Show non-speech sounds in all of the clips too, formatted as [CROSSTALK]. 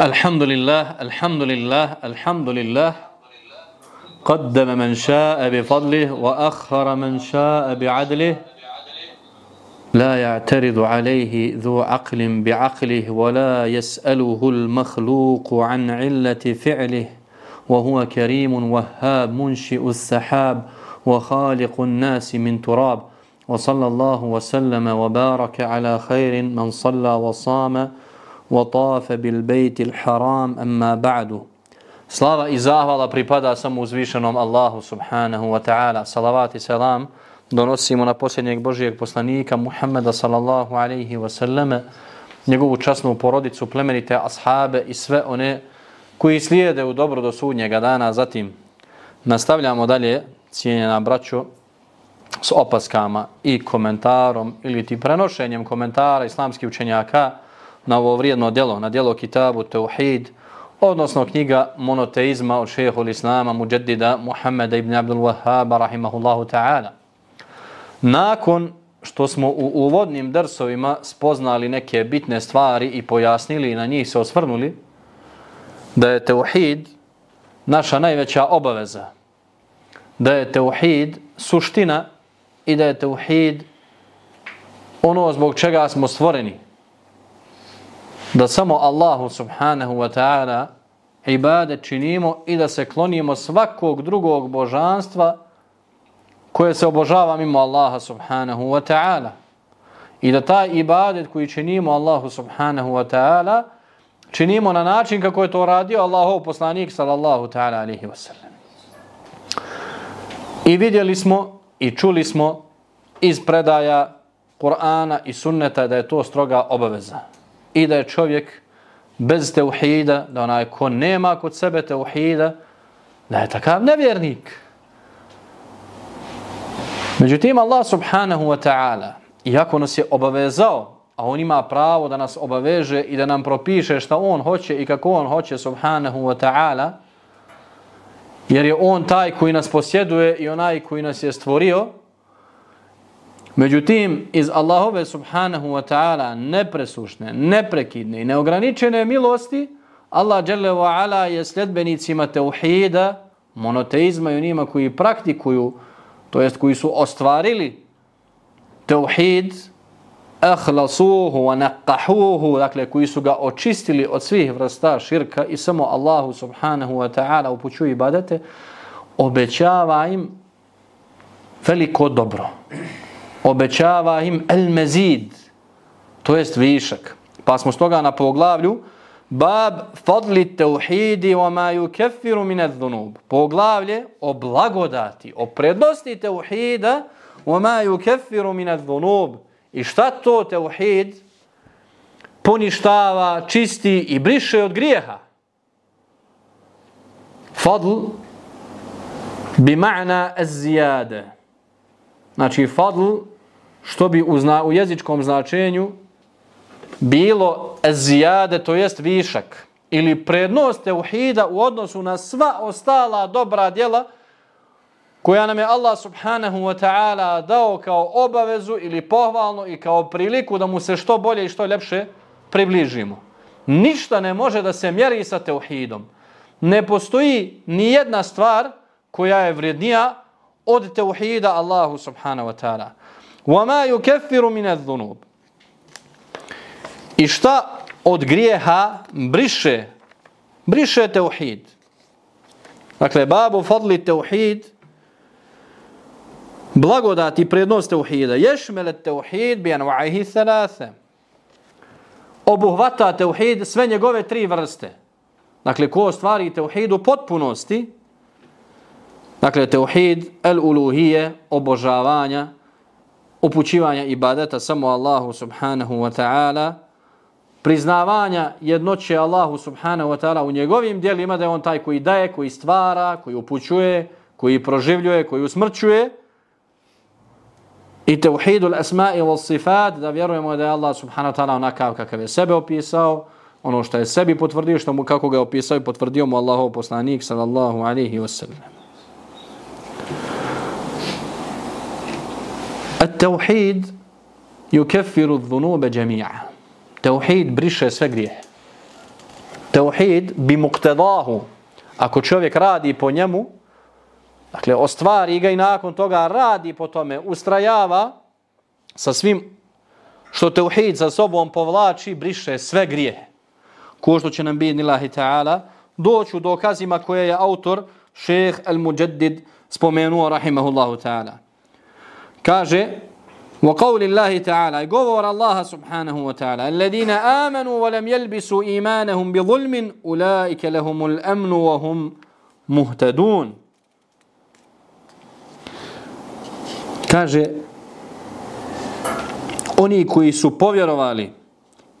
الحمد لله الحمد لله الحمد لله قدم من شاء بفضله وأخر من شاء بعدله. لا يعترض عليه ذو عقل بعقله ولا يسأله المخلوق عن علة فعله. وهو كريم وهاب منشئ السحاب وخالق الناس من تراب. وصلى الله وسلم وبارك على خير من صلى وصام. وطاف بالبيت الحرام أما بعد Slava i zahvala pripada samo uzvišenom Allahu subhanahu wa ta'ala. Salavat i selam donosimo na posljednjeg Božijeg poslanika Muhammeda sallallahu alaihi wa sallam, njegovu časnu porodicu, plemenite ashabe i sve one koji slijede u dobro do sudnjega dana. Zatim nastavljamo dalje, cijenjena braćo, s opaskama i komentarom ili ti prenošenjem komentara islamskih učenjaka na ovo vrijedno djelo, na djelo Kitabu Tauhid, odnosno knjiga monoteizma od šehehu Islama Mujaddida Muhammeda ibn Abdul Wahhaba rahimahullahu ta'ala. Nakon što smo u uvodnim drsovima spoznali neke bitne stvari i pojasnili i na njih se osvrnuli, da je teuhid naša najveća obaveza, da je teuhid suština i da je teuhid ono zbog čega smo stvoreni, da samo Allahu subhanahu wa ta'ala ibade činimo i da se klonimo svakog drugog božanstva koje se obožava mimo Allaha subhanahu wa ta'ala. I da taj ibadet koji činimo Allahu subhanahu wa ta'ala činimo na način kako je to radio Allahov poslanik sallallahu ta'ala alihi wa sallam. I vidjeli smo i čuli smo iz predaja Kur'ana i sunneta da je to stroga obaveza i da je čovjek bez teuhida, da onaj ko nema kod sebe teuhida, da je takav nevjernik. Međutim, Allah subhanahu wa ta'ala, iako nas je obavezao, a on ima pravo da nas obaveže i da nam propiše šta on hoće i kako on hoće subhanahu wa ta'ala, jer je on taj koji nas posjeduje i onaj koji nas je stvorio, Međutim, iz Allahove subhanahu wa ta'ala nepresušne, neprekidne i neograničene milosti, Allah dželle ve ala je sledbenicima tauhida, monoteizma i onima koji praktikuju, to jest koji su ostvarili tauhid, ahlasuhu wa naqahuhu, dakle koji su ga očistili od svih vrsta širka i samo Allahu subhanahu wa ta'ala upućuju ibadete, obećava im veliko dobro obećava im el mezid, to jest višak. Pa smo stoga na poglavlju bab fadli teuhidi wa ma yukeffiru min adh-dhunub. Poglavlje o blagodati, o prednosti teuhida wa ma yukeffiru min adh-dhunub. I šta to teuhid poništava, čisti i briše od grijeha? Fadl bi ma'na az-ziyada. Znači fadl što bi u, zna, u jezičkom značenju bilo zijade, to jest višak, ili prednost teuhida u odnosu na sva ostala dobra djela koja nam je Allah subhanahu wa ta'ala dao kao obavezu ili pohvalno i kao priliku da mu se što bolje i što ljepše približimo. Ništa ne može da se mjeri sa teuhidom. Ne postoji ni jedna stvar koja je vrijednija od teuhida Allahu subhanahu wa ta'ala. وَمَا يُكَفِّرُ مِنَ الذُّنُوبِ I šta od grijeha briše? Briše teuhid. Dakle, babu fadli teuhid, blagodati prednost teuhida. Ješmele teuhid bi anva'ihi thalathe. Obuhvata teuhid sve njegove tri vrste. Dakle, ko stvari teuhid u potpunosti, dakle, teuhid, el-uluhije, obožavanja, upućivanja ibadeta samo Allahu subhanahu wa ta'ala, priznavanja jednoće Allahu subhanahu wa ta'ala u njegovim dijelima da je on taj koji daje, koji stvara, koji upućuje, koji proživljuje, koji usmrćuje. I teuhidul asma'i wal sifat, da vjerujemo da je Allah subhanahu wa ta'ala onakav kakav je sebe opisao, ono što je sebi potvrdio, što mu kako ga je opisao i potvrdio mu Allahov poslanik sallallahu alaihi wa sallam. At-tauhid yukaffiru dhunuba jami'a. Tauhid briše sve grijehe. Tauhid bi muqtadahu. Ako čovjek radi po njemu, dakle ostvari ga i nakon toga radi po tome, ustrajava sa svim što tauhid za sobom povlači, briše sve grijehe. Ko što će nam biti nilahi ta'ala, doću dokazima koje je autor šeheh al-Mujaddid, spomenuo, rahimahullahu ta'ala Kaže, وقول الله تعالى قول الله سبحانه وتعالى الذين آمنوا ولم يلبسوا إيمانهم بظلم أولئك لهم الأمن وهم مهتدون kaže oni koji su povjerovali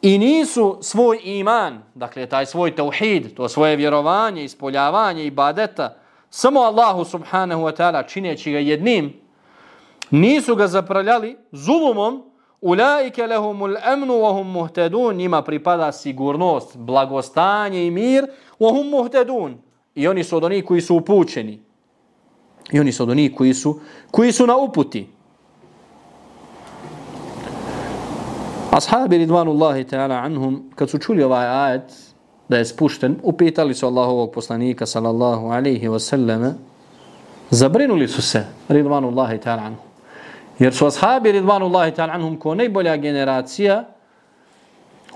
i nisu svoj iman, dakle taj svoj tauhid, to svoje vjerovanje, ispoljavanje i badeta, samo Allahu subhanahu wa ta'ala čineći ga jednim, nisu ga zaprljali zulumom, ulaike lehumul emnu wahum muhtadun, njima pripada sigurnost, blagostanje i mir, wahum muhtadun. I oni su od onih koji su upućeni. I oni su od onih koji su, koji su na uputi. Ashabi ridvanullahi ta'ala anhum, kad su čuli ovaj ajet da je spušten, upitali su Allahovog poslanika sallallahu alaihi wa sallam, zabrinuli su se ridvanullahi ta'ala anhum. Jer su ashabi ridvanullahi ta'ala anhum ko najbolja generacija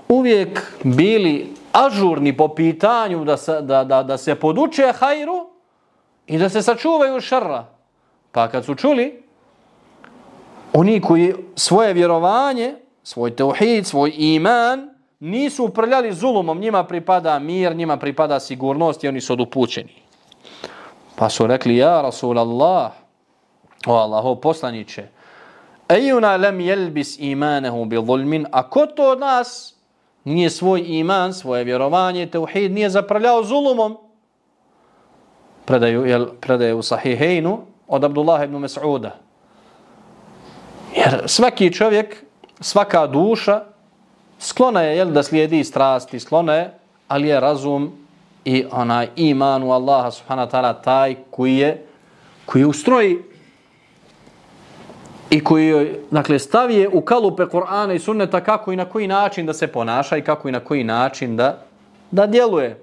uvijek bili ažurni po pitanju da se, da, da, da se poduče hajru i da se sačuvaju šarra. Pa kad su čuli, oni koji svoje vjerovanje, svoj teuhid, svoj iman, nisu uprljali zulumom, njima pripada mir, njima pripada sigurnost i oni su odupućeni. Pa su rekli, ja Rasulallah, o Allaho poslaniće, Ejuna lem jelbis imanehu bi zulmin, a ko to od nas nije svoj iman, svoje vjerovanje, teuhid, nije zaprljao zulumom? Predaju, jel, predaju u sahihejnu od Abdullah ibn Mas'uda. Jer svaki čovjek, svaka duša, sklona je jel, da slijedi strasti, sklona je, ali je razum i onaj iman u Allaha subhanahu wa ta'ala taj koji je, koji ustroji i koji joj dakle, stavije u kalupe Kur'ana i sunneta kako i na koji način da se ponaša i kako i na koji način da, da djeluje.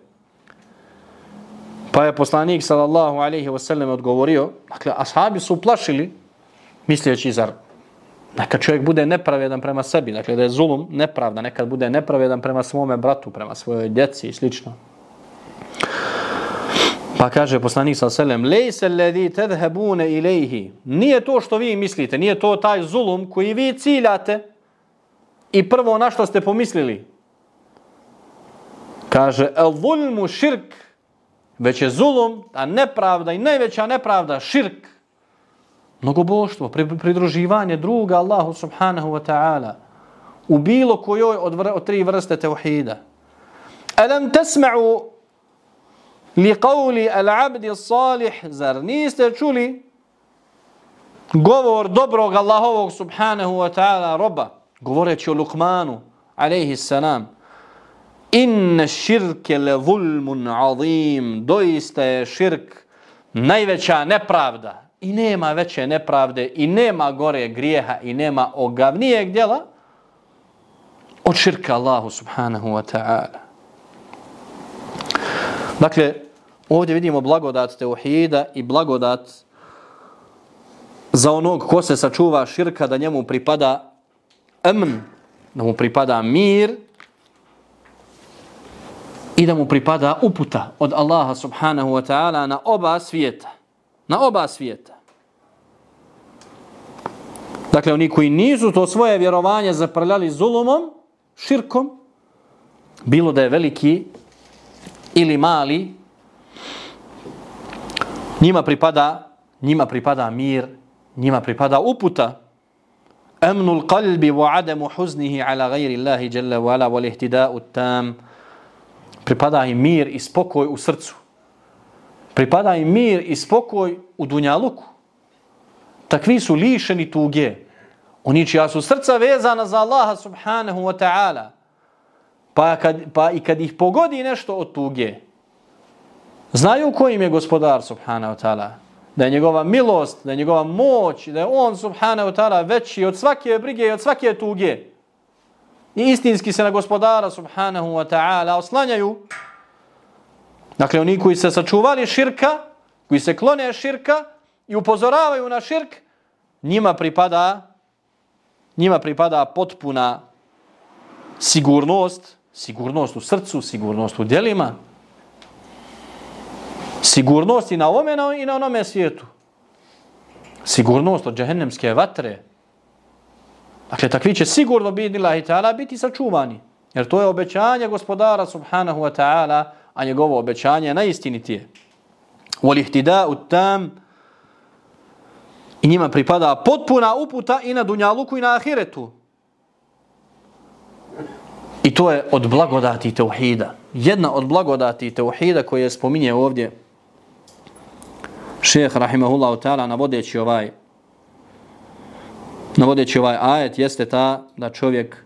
Pa je poslanik sallallahu alaihi wasallam odgovorio, dakle, ashabi su plašili, misleći zar neka čovjek bude nepravedan prema sebi, dakle da je zulum nepravda, nekad bude nepravedan prema svome bratu, prema svojoj djeci i slično. Pa kaže poslanik sa selem, lejse ledi tedhebune ilaihi. Nije to što vi mislite, nije to taj zulum koji vi ciljate i prvo na što ste pomislili. Kaže, el zulmu širk, već je zulum, a nepravda i najveća nepravda, širk. Mnogoboštvo, pridruživanje druga Allahu subhanahu wa ta'ala u bilo kojoj od, od tri vrste tevhida. Alam tasma'u li qawli al-abdi salih zar niste čuli govor dobrog Allahovog subhanahu wa ta'ala roba? Govoreći o Lukmanu alaihi salam inna širke le zulmun azim. Doista je širk najveća nepravda. I nema veće nepravde i nema gore grijeha i nema ogavnijeg djela od širka Allahu subhanahu wa ta'ala. Dakle, ovdje vidimo blagodat teuhida i blagodat za onog ko se sačuva širka da njemu pripada emn, da mu pripada mir i da mu pripada uputa od Allaha subhanahu wa ta'ala na oba svijeta. Na oba svijeta. Dakle, oni koji nisu to svoje vjerovanje zaprljali zulumom, širkom, bilo da je veliki ili mali, njima pripada, njima pripada mir, njima pripada uputa. Amnul qalbi wa adamu huznihi ala ghairi Allahi jalla wa ala wal ihtida'u tam. Pripada im mir i spokoj u srcu. Pripada im mir i spokoj u dunjaluku. Takvi su lišeni tuge. Oni čija su srca vezana za Allaha subhanahu wa ta'ala pa, kad, pa i kad ih pogodi nešto od tuge, znaju ko im je gospodar subhanahu wa ta'ala, da je njegova milost, da je njegova moć, da je on subhanahu wa ta'ala veći od svake brige i od svake tuge. I istinski se na gospodara subhanahu wa ta'ala oslanjaju Dakle, oni koji se sačuvali širka, koji se klone širka i upozoravaju na širk, njima pripada njima pripada potpuna sigurnost, sigurnost u srcu, sigurnost u djelima, sigurnost i na ovome i na onome svijetu. Sigurnost od džehennemske vatre. Dakle, takvi će sigurno biti, i ta'ala, biti sačuvani. Jer to je obećanje gospodara subhanahu wa ta'ala, a njegovo obećanje najistinitije. Walihtida tam i njima pripada potpuna uputa i na dunjaluku i na ahiretu. I to je od blagodati teuhida. Jedna od blagodati teuhida koje spominje ovdje šeheh rahimahullahu ta'ala navodeći ovaj navodeći ovaj ajet jeste ta da čovjek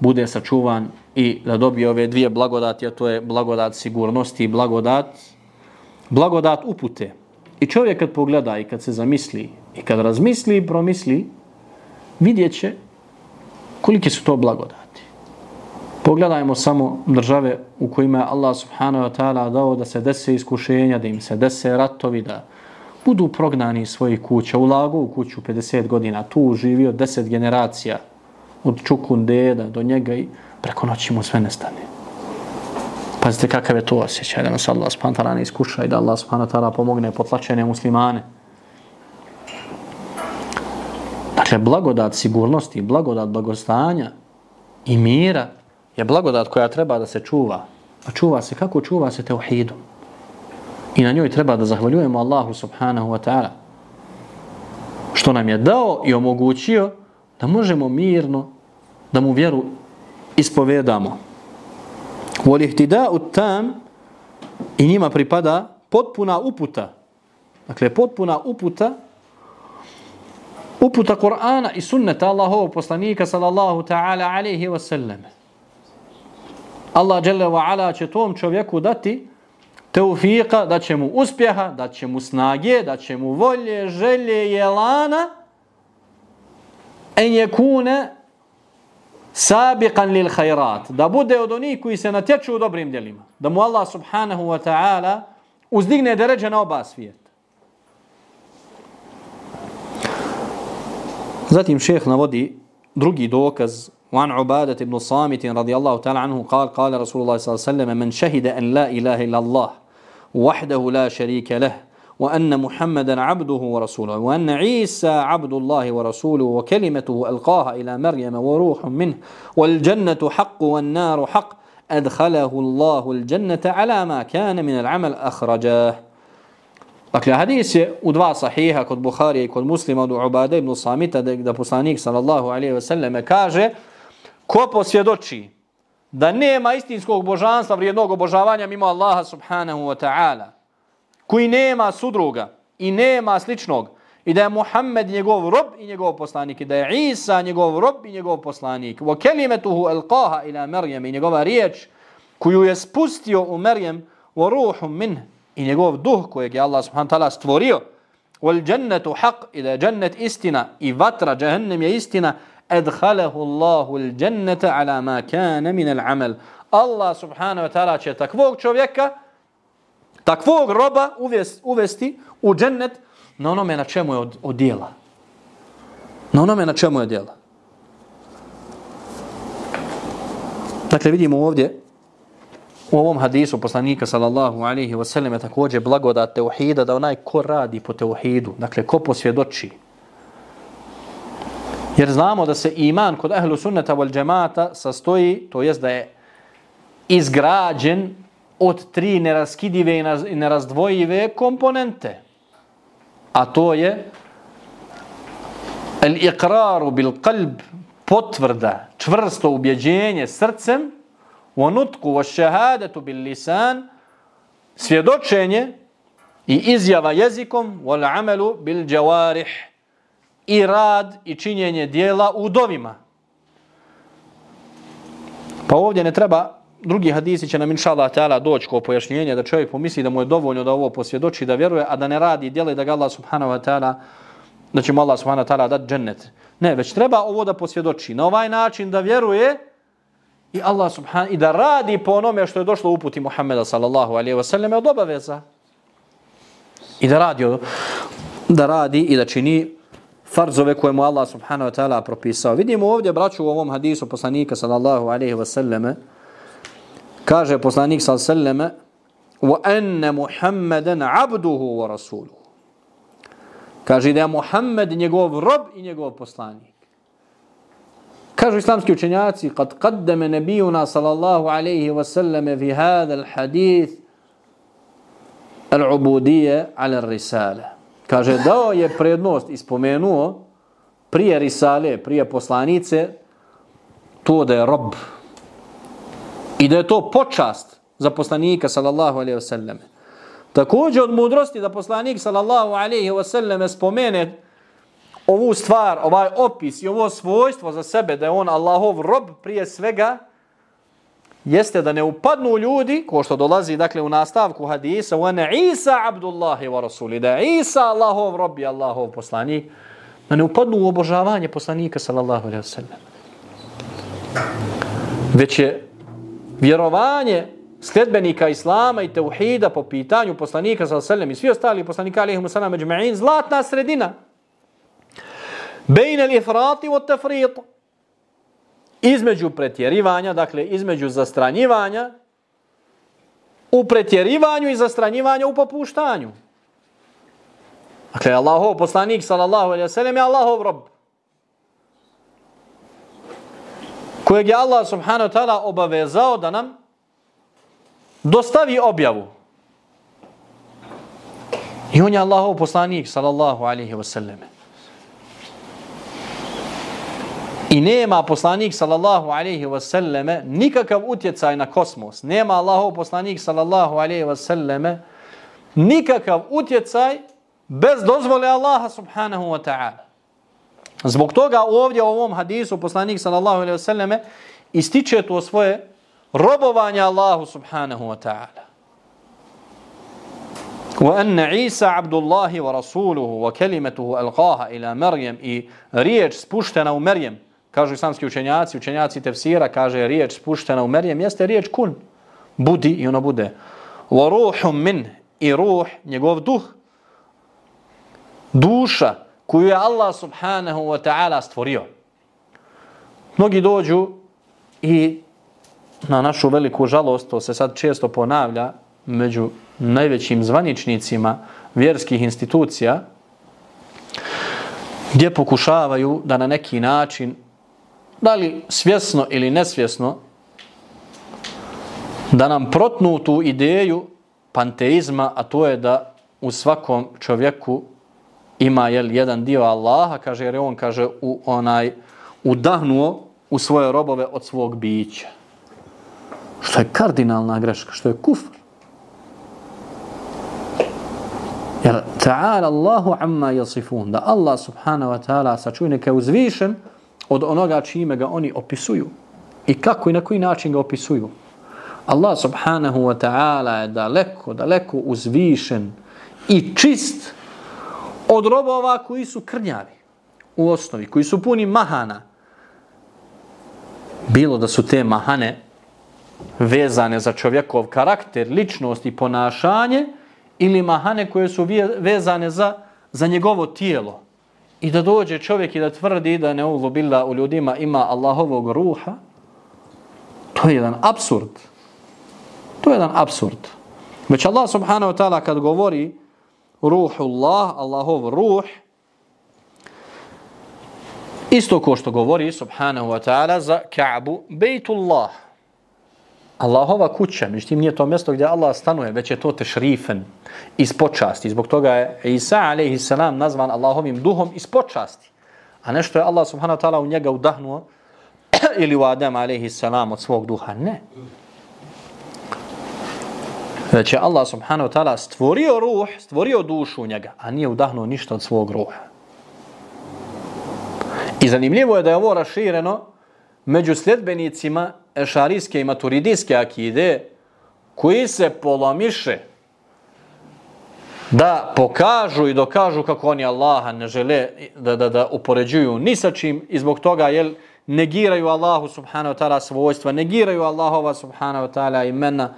bude sačuvan i da dobije ove dvije blagodati, a to je blagodat sigurnosti i blagodat, blagodat upute. I čovjek kad pogleda i kad se zamisli i kad razmisli i promisli, vidjet će kolike su to blagodati. Pogledajmo samo države u kojima je Allah subhanahu wa ta'ala dao da se dese iskušenja, da im se dese ratovi, da budu prognani iz svojih kuća, ulago u kuću 50 godina, tu živio 10 generacija, od čukun deda do njega i preko noći mu sve nestane. Pazite kakav je to osjećaj da nas Allah subhanahu wa ta'ala ne iskuša i da Allah subhanahu wa ta'ala pomogne potlačene muslimane. Dakle, blagodat sigurnosti, blagodat blagostanja i mira je blagodat koja treba da se čuva. A čuva se, kako čuva se teuhidom? I na njoj treba da zahvaljujemo Allahu subhanahu wa ta'ala. Što nam je dao i omogućio da možemo mirno da mu vjeru ispovedamo. U alihtida u tam i njima pripada potpuna uputa. Dakle, potpuna uputa uputa Kur'ana i sunneta Allahovog poslanika sallallahu ta'ala alaihi wa sallam. Allah dželle ve ala će tom čovjeku dati teufika, da će mu uspjeha, da će mu snage, da će mu volje, želje i elana en yekune sabiqan lil khairat, da bude od onih koji se natječu u dobrim djelima, da mu Allah subhanahu wa ta'ala uzdigne deređe na oba svijeta. Zatim šeheh navodi drugi dokaz وعن عبادة بن صامت رضي الله تعالى عنه قال قال رسول الله صلى الله عليه وسلم من شهد أن لا إله إلا الله وحده لا شريك له وأن محمدا عبده ورسوله وأن عيسى عبد الله ورسوله وكلمته ألقاها إلى مريم وروح منه والجنة حق والنار حق أدخله الله الجنة على ما كان من العمل أخرجاه Dakle, hadis je u dva sahiha kod Buharije i kod muslima od Ubade ibn Samita da poslanik sallallahu alaihi ve selleme kaže ko posvjedoči da nema istinskog božanstva vrijednog obožavanja mimo Allaha subhanahu wa ta'ala, koji nema sudruga i nema sličnog, i da je Muhammed njegov rob i njegov poslanik, i da je Isa njegov rob i njegov poslanik, wa kelimetuhu alqaha ila Merjem i njegova riječ koju je spustio u Merjem, wa ruhum min i njegov duh kojeg je Allah subhanahu wa ta'ala stvorio, wal džennetu haq i da je džennet istina i vatra džehennem je istina, adkhalahu Allahu al-jannata ala ma kana min al-amal. Allah subhanahu wa ta'ala će takvog čovjeka, takvog roba uvesti u džennet na onome na čemu je od, od dijela. Na onome na čemu je dijela. Dakle, vidimo ovdje u ovom hadisu poslanika sallallahu alaihi wa sallam je također blagodat teuhida da onaj ko radi po teuhidu, dakle ko posvjedoči, Jer znamo da se iman kod ehlu sunneta wal džemata sastoji, to jest da je izgrađen od tri neraskidive i nerazdvojive komponente. A to je el iqraru bil qalb potvrda, čvrsto ubjeđenje srcem, u nutku wa šehadetu bil lisan, svjedočenje i izjava jezikom, wal amelu bil džavarih, i rad i činjenje dijela u dovima. Pa ovdje ne treba, drugi hadisi će nam inša Allah ta'ala doći kao pojašnjenje da čovjek pomisli da mu je dovoljno da ovo posvjedoči, da vjeruje, a da ne radi dijela i da ga Allah subhanahu wa ta'ala, da će mu Allah subhanahu wa ta'ala dati džennet. Ne, već treba ovo da posvjedoči. Na ovaj način da vjeruje i Allah subhanahu i da radi po onome što je došlo u uputi Muhammeda sallallahu alaihi wa sallam od obaveza. I da radi da radi i da čini farzove koje mu Allah subhanahu wa ta'ala propisao. Vidimo ovdje, braću, u ovom hadisu poslanika sallallahu alaihi wa sallame, kaže poslanik sallallahu alaihi wa sallame, وَأَنَّ مُحَمَّدًا عَبْدُهُ وَرَسُولُهُ Kaže da je Muhammed njegov rob i njegov poslanik. Kažu islamski učenjaci, kad qaddame nebijuna sallallahu alaihi wa sallame fi hada al-hadith al-ubudije ala risale. Kaže, dao je prednost i spomenuo prije risale, prije poslanice, to da je rob. I da je to počast za poslanika, sallallahu alaihi wa sallam. Također od mudrosti da poslanik, sallallahu alaihi wasallam, spomene ovu stvar, ovaj opis i ovo svojstvo za sebe, da je on Allahov rob prije svega, jeste da ne upadnu ljudi, ko što dolazi dakle u nastavku hadisa, wa ne Isa abdullahi wa rasuli, da je Isa Allahov robi, Allahov poslanik, da ne upadnu u obožavanje poslanika sallallahu alaihi wa sallam. Već je vjerovanje sljedbenika Islama i teuhida po pitanju poslanika sallallahu alaihi wa sallam i svi ostali poslanika alaihi wa sallam međma'in, zlatna sredina. Bejne li ifrati od tefrita između pretjerivanja, dakle između zastranjivanja, u pretjerivanju i zastranjivanja u popuštanju. Dakle, Allahov poslanik, sallallahu alaihi sallam, je Allahov rob. Kojeg je Allah subhanahu wa ta'ala obavezao da nam dostavi objavu. I on je Allahov poslanik, sallallahu alaihi wa sallam. I nema poslanik sallallahu alejhi ve selleme nikakav utjecaj na kosmos. Nema Allahov poslanik sallallahu alejhi ve selleme nikakav utjecaj bez dozvole Allaha subhanahu wa ta'ala. Zbog toga ovdje u ovom hadisu poslanik sallallahu alejhi ve selleme ističe to svoje robovanje Allahu subhanahu wa ta'ala. وأن عيسى عبد الله ورسوله وكلمته ألقاها إلى مريم i riječ spuštena u Merjem kažu islamski učenjaci, učenjaci tefsira, kaže riječ spuštena u Merijem, jeste riječ kun. Budi i ono bude. Wa ruhum min i ruh, njegov duh, duša koju je Allah subhanahu wa ta'ala stvorio. Mnogi dođu i na našu veliku žalost, to se sad često ponavlja među najvećim zvaničnicima vjerskih institucija, gdje pokušavaju da na neki način da li svjesno ili nesvjesno, da nam protnu tu ideju panteizma, a to je da u svakom čovjeku ima jel, jedan dio Allaha, kaže, jer on kaže u onaj udahnuo u svoje robove od svog bića. Što je kardinalna greška, što je kufr. Jer ta'ala Allahu amma yasifun, da Allah subhanahu wa ta'ala sačuje neka uzvišen, od onoga čime ga oni opisuju i kako i na koji način ga opisuju. Allah subhanahu wa ta'ala je daleko, daleko uzvišen i čist od robova koji su krnjavi u osnovi, koji su puni mahana. Bilo da su te mahane vezane za čovjekov karakter, ličnost i ponašanje ili mahane koje su vezane za, za njegovo tijelo, i da dođe čovjek i da tvrdi da ne uvobila u ljudima ima Allahovog ruha, to je jedan absurd. To je jedan absurd. Već Allah subhanahu wa ta'ala kad govori ruhullah, Allahov ruh, isto ko što govori subhanahu wa ta'ala za Ka'bu, bejtullah, Allahova kuća, međutim nije to mjesto gdje Allah stanuje, već je to tešrifen iz počasti. Zbog toga je Isa a.s. nazvan Allahovim duhom iz počasti. A nešto je Allah subhanahu wa ta'ala u njega udahnuo [CLEARS THROAT] ili u Adam a.s. od svog duha. Ne. Već je Allah subhanahu wa ta'ala stvorio ruh, stvorio dušu u njega, a nije udahnuo ništa od svog ruha. I zanimljivo je da je ovo rašireno među sljedbenicima ešarijske i maturidijske akide koji se polomiše da pokažu i dokažu kako oni Allaha ne žele da, da, da upoređuju ni sa čim i zbog toga jel, negiraju Allahu subhanahu wa ta'ala svojstva, negiraju Allahova subhanahu wa ta'ala imena,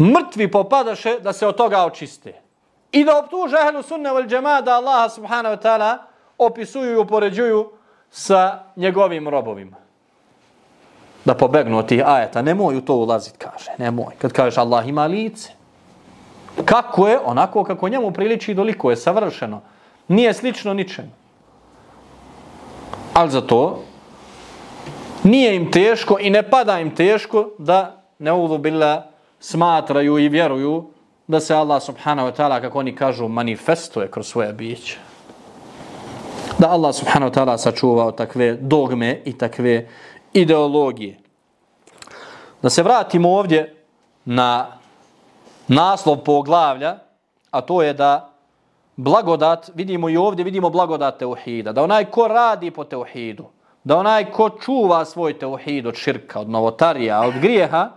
mrtvi popadaše da se od toga očiste. I da optuže ehlu sunne wal džema da Allaha subhanahu wa ta'ala opisuju i upoređuju sa njegovim robovima. Da pobegnu od tih ajeta. Nemoj u to ulazit, kaže. Nemoj. Kad kažeš Allah ima lice. Kako je? Onako kako njemu priliči doliko je savršeno. Nije slično ničem. Ali za to nije im teško i ne pada im teško da ne uvubila smatraju i vjeruju da se Allah subhanahu wa ta'ala, kako oni kažu, manifestuje kroz svoje biće. Da Allah subhanahu wa ta'ala sačuvao takve dogme i takve ideologije. Da se vratimo ovdje na naslov poglavlja, a to je da blagodat, vidimo i ovdje, vidimo blagodat teuhida. Da onaj ko radi po teuhidu, da onaj ko čuva svoj teuhid od širka, od novotarija, od grijeha,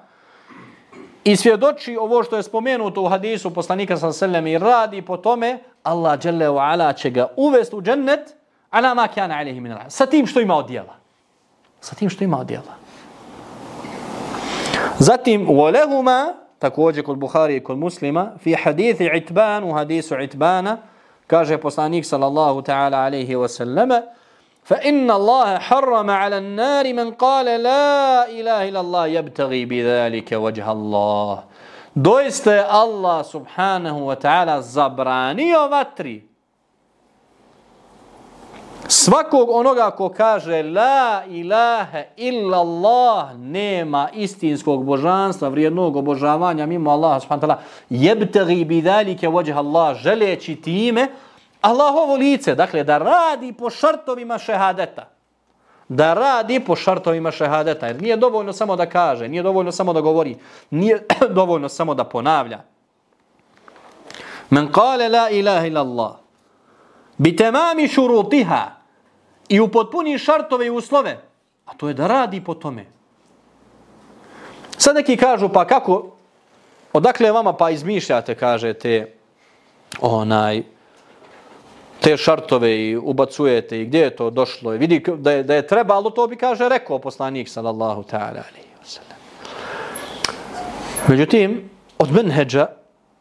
i svjedoči ovo što je spomenuto u hadisu poslanika sa selem i radi po tome, Allah dželle ve ala će ga uvesti u džennet ala ma kana alejhi min Sa tim što ima od djela. Sa tim što ima od djela. Zatim, وَلَهُمَا također kod Buhari i kod muslima, fi hadithi Itban, u hadisu Itbana, kaže poslanik sallallahu ta'ala alaihi wa sallama, فإن الله حرم على النار من قال لا إله إلا الله يبتغي بذلك وجه الله Doista je Allah subhanahu wa ta'ala zabranio vatri svakog onoga ko kaže la ilaha illa Allah nema istinskog božanstva vrijednog obožavanja mimo Allaha subhanahu wa ta'ala jebtagi bi dhalike Allah želeći time Allahovo lice, dakle, da radi po šartovima šehadeta. Da radi po šartovima šehadeta. Jer nije dovoljno samo da kaže, nije dovoljno samo da govori, nije [CLEARS THROAT] dovoljno samo da ponavlja. Men kale la ilaha ila Allah. Bi temami šurutiha. I upotpuni šartove i uslove. A to je da radi po tome. Sad neki kažu, pa kako, odakle vama pa izmišljate, kažete, onaj, te šartove i ubacujete i gdje je to došlo i vidi da je, da je trebalo, to bi kaže rekao poslanik sallallahu ta'ala alaihi wa sallam. Međutim, od menheđa,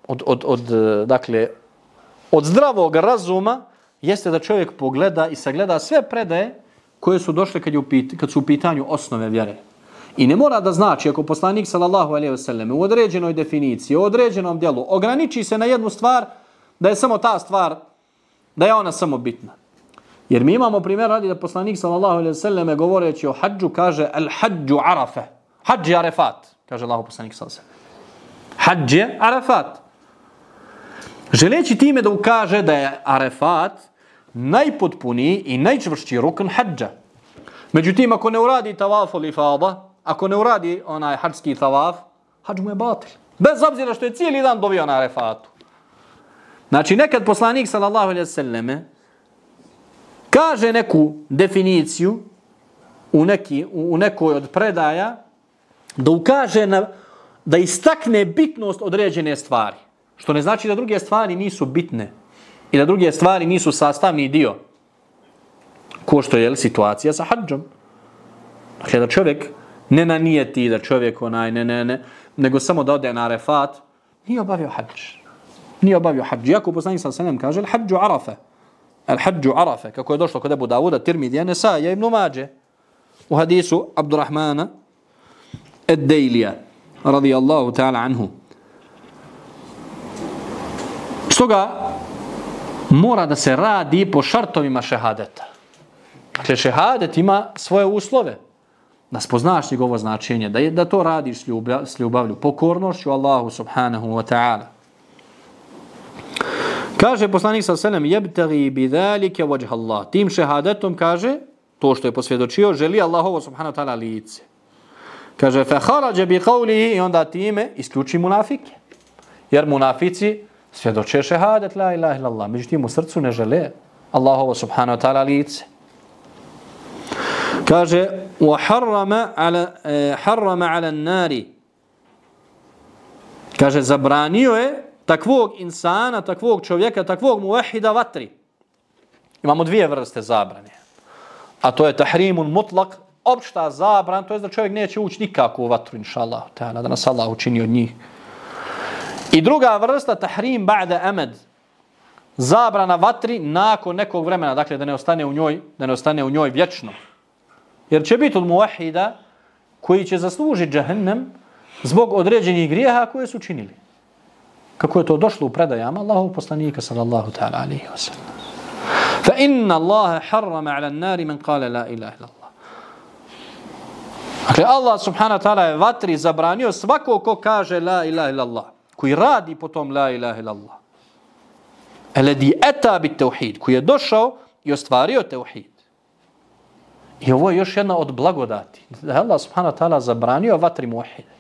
od, od, od, dakle, od zdravog razuma jeste da čovjek pogleda i sagleda sve predaje koje su došle kad, je upit, kad su u pitanju osnove vjere. I ne mora da znači ako poslanik sallallahu alejhi ve selleme u određenoj definiciji, u određenom djelu ograniči se na jednu stvar, da je samo ta stvar da je ona samo bitna. Jer mi imamo primjer radi da poslanik sallallahu alejhi ve selleme govoreći o hadžu kaže al hadžu arafa. Hadž je arafat, kaže Allah poslanik sallallahu alejhi ve sellem. Hadž je arafat. Želeći time da ukaže da je arafat najpotpuniji i najčvršći rukn hadža. Međutim, ako ne uradi tavaf ili fada, ako ne uradi onaj hađski tavaf, hadž mu je batil. Bez obzira što je cijeli dan dovio na refatu. Znači, nekad poslanik, sallallahu alaihi sallame, kaže neku definiciju u, neki, u nekoj od predaja, da ukaže na, da istakne bitnost određene stvari. Što ne znači da druge stvari nisu bitne i da druge stvari nisu sastavni dio. Ko što je situacija sa hađom. Dakle, da čovjek ne nanijeti da čovjek onaj, ne, ne, ne, nego samo da ode na refat, nije obavio hađ nije obavio hađ. Iako poslanik sa sallam kaže, hađu arafe. Al hađu arafe. Kako je došlo kod Ebu Davuda, Tirmidija, Nesaja, Ibn Mađe. U hadisu Abdurrahmana Ed-Dejlija, radijallahu ta'ala anhu. Stoga, mora da se radi po šartovima šehadeta. Dakle, šehadet ima svoje uslove. Da spoznaš njegovo značenje, da, je, da to radiš s ljubavlju, pokornošću Allahu subhanahu wa ta'ala. Kaže poslanik sa selem jebtagi bi zalika wajh Allah. Tim šehadetom kaže to što je posvjedočio želi Allahovo subhanahu ta'ala lice. Kaže fa harađe bi qawlihi i onda time isključi munafike. Jer munafici svjedoče šehadet la ilaha illallah, Međutim u srcu ne žele Allahovo subhanahu ta'ala lice. Kaže wa harrama ala eh, harrama ala an-nari. Kaže zabranio je takvog insana, takvog čovjeka, takvog muvahida vatri. Imamo dvije vrste zabrane. a to je tahrimun mutlak, opšta zabran, to je da čovjek neće ući nikako u vatru, inša Allah, da nas Allah učini od njih. I druga vrsta, tahrim ba'da amed, zabrana vatri nakon nekog vremena, dakle da ne ostane u njoj, da ne ostane u njoj vječno. Jer će biti od muahida koji će zaslužiti džahennem zbog određenih grijeha koje su činili. Kako je to došlo u predajama Allahov poslanika sallallahu ta'ala alihi wa sallam. Fa inna Allahe harrama ala nari men kale la ilaha ila Allah. Dakle, Allah subhanahu wa ta'ala je vatri zabranio svako ko kaže la ilaha ila Allah. Koji radi po tom la ilaha illallah. Eledi eta bit teuhid. Koji je došao i ostvario teuhid. I ovo je još jedna od blagodati. Da je Allah subhanahu wa ta'ala zabranio vatri muahide.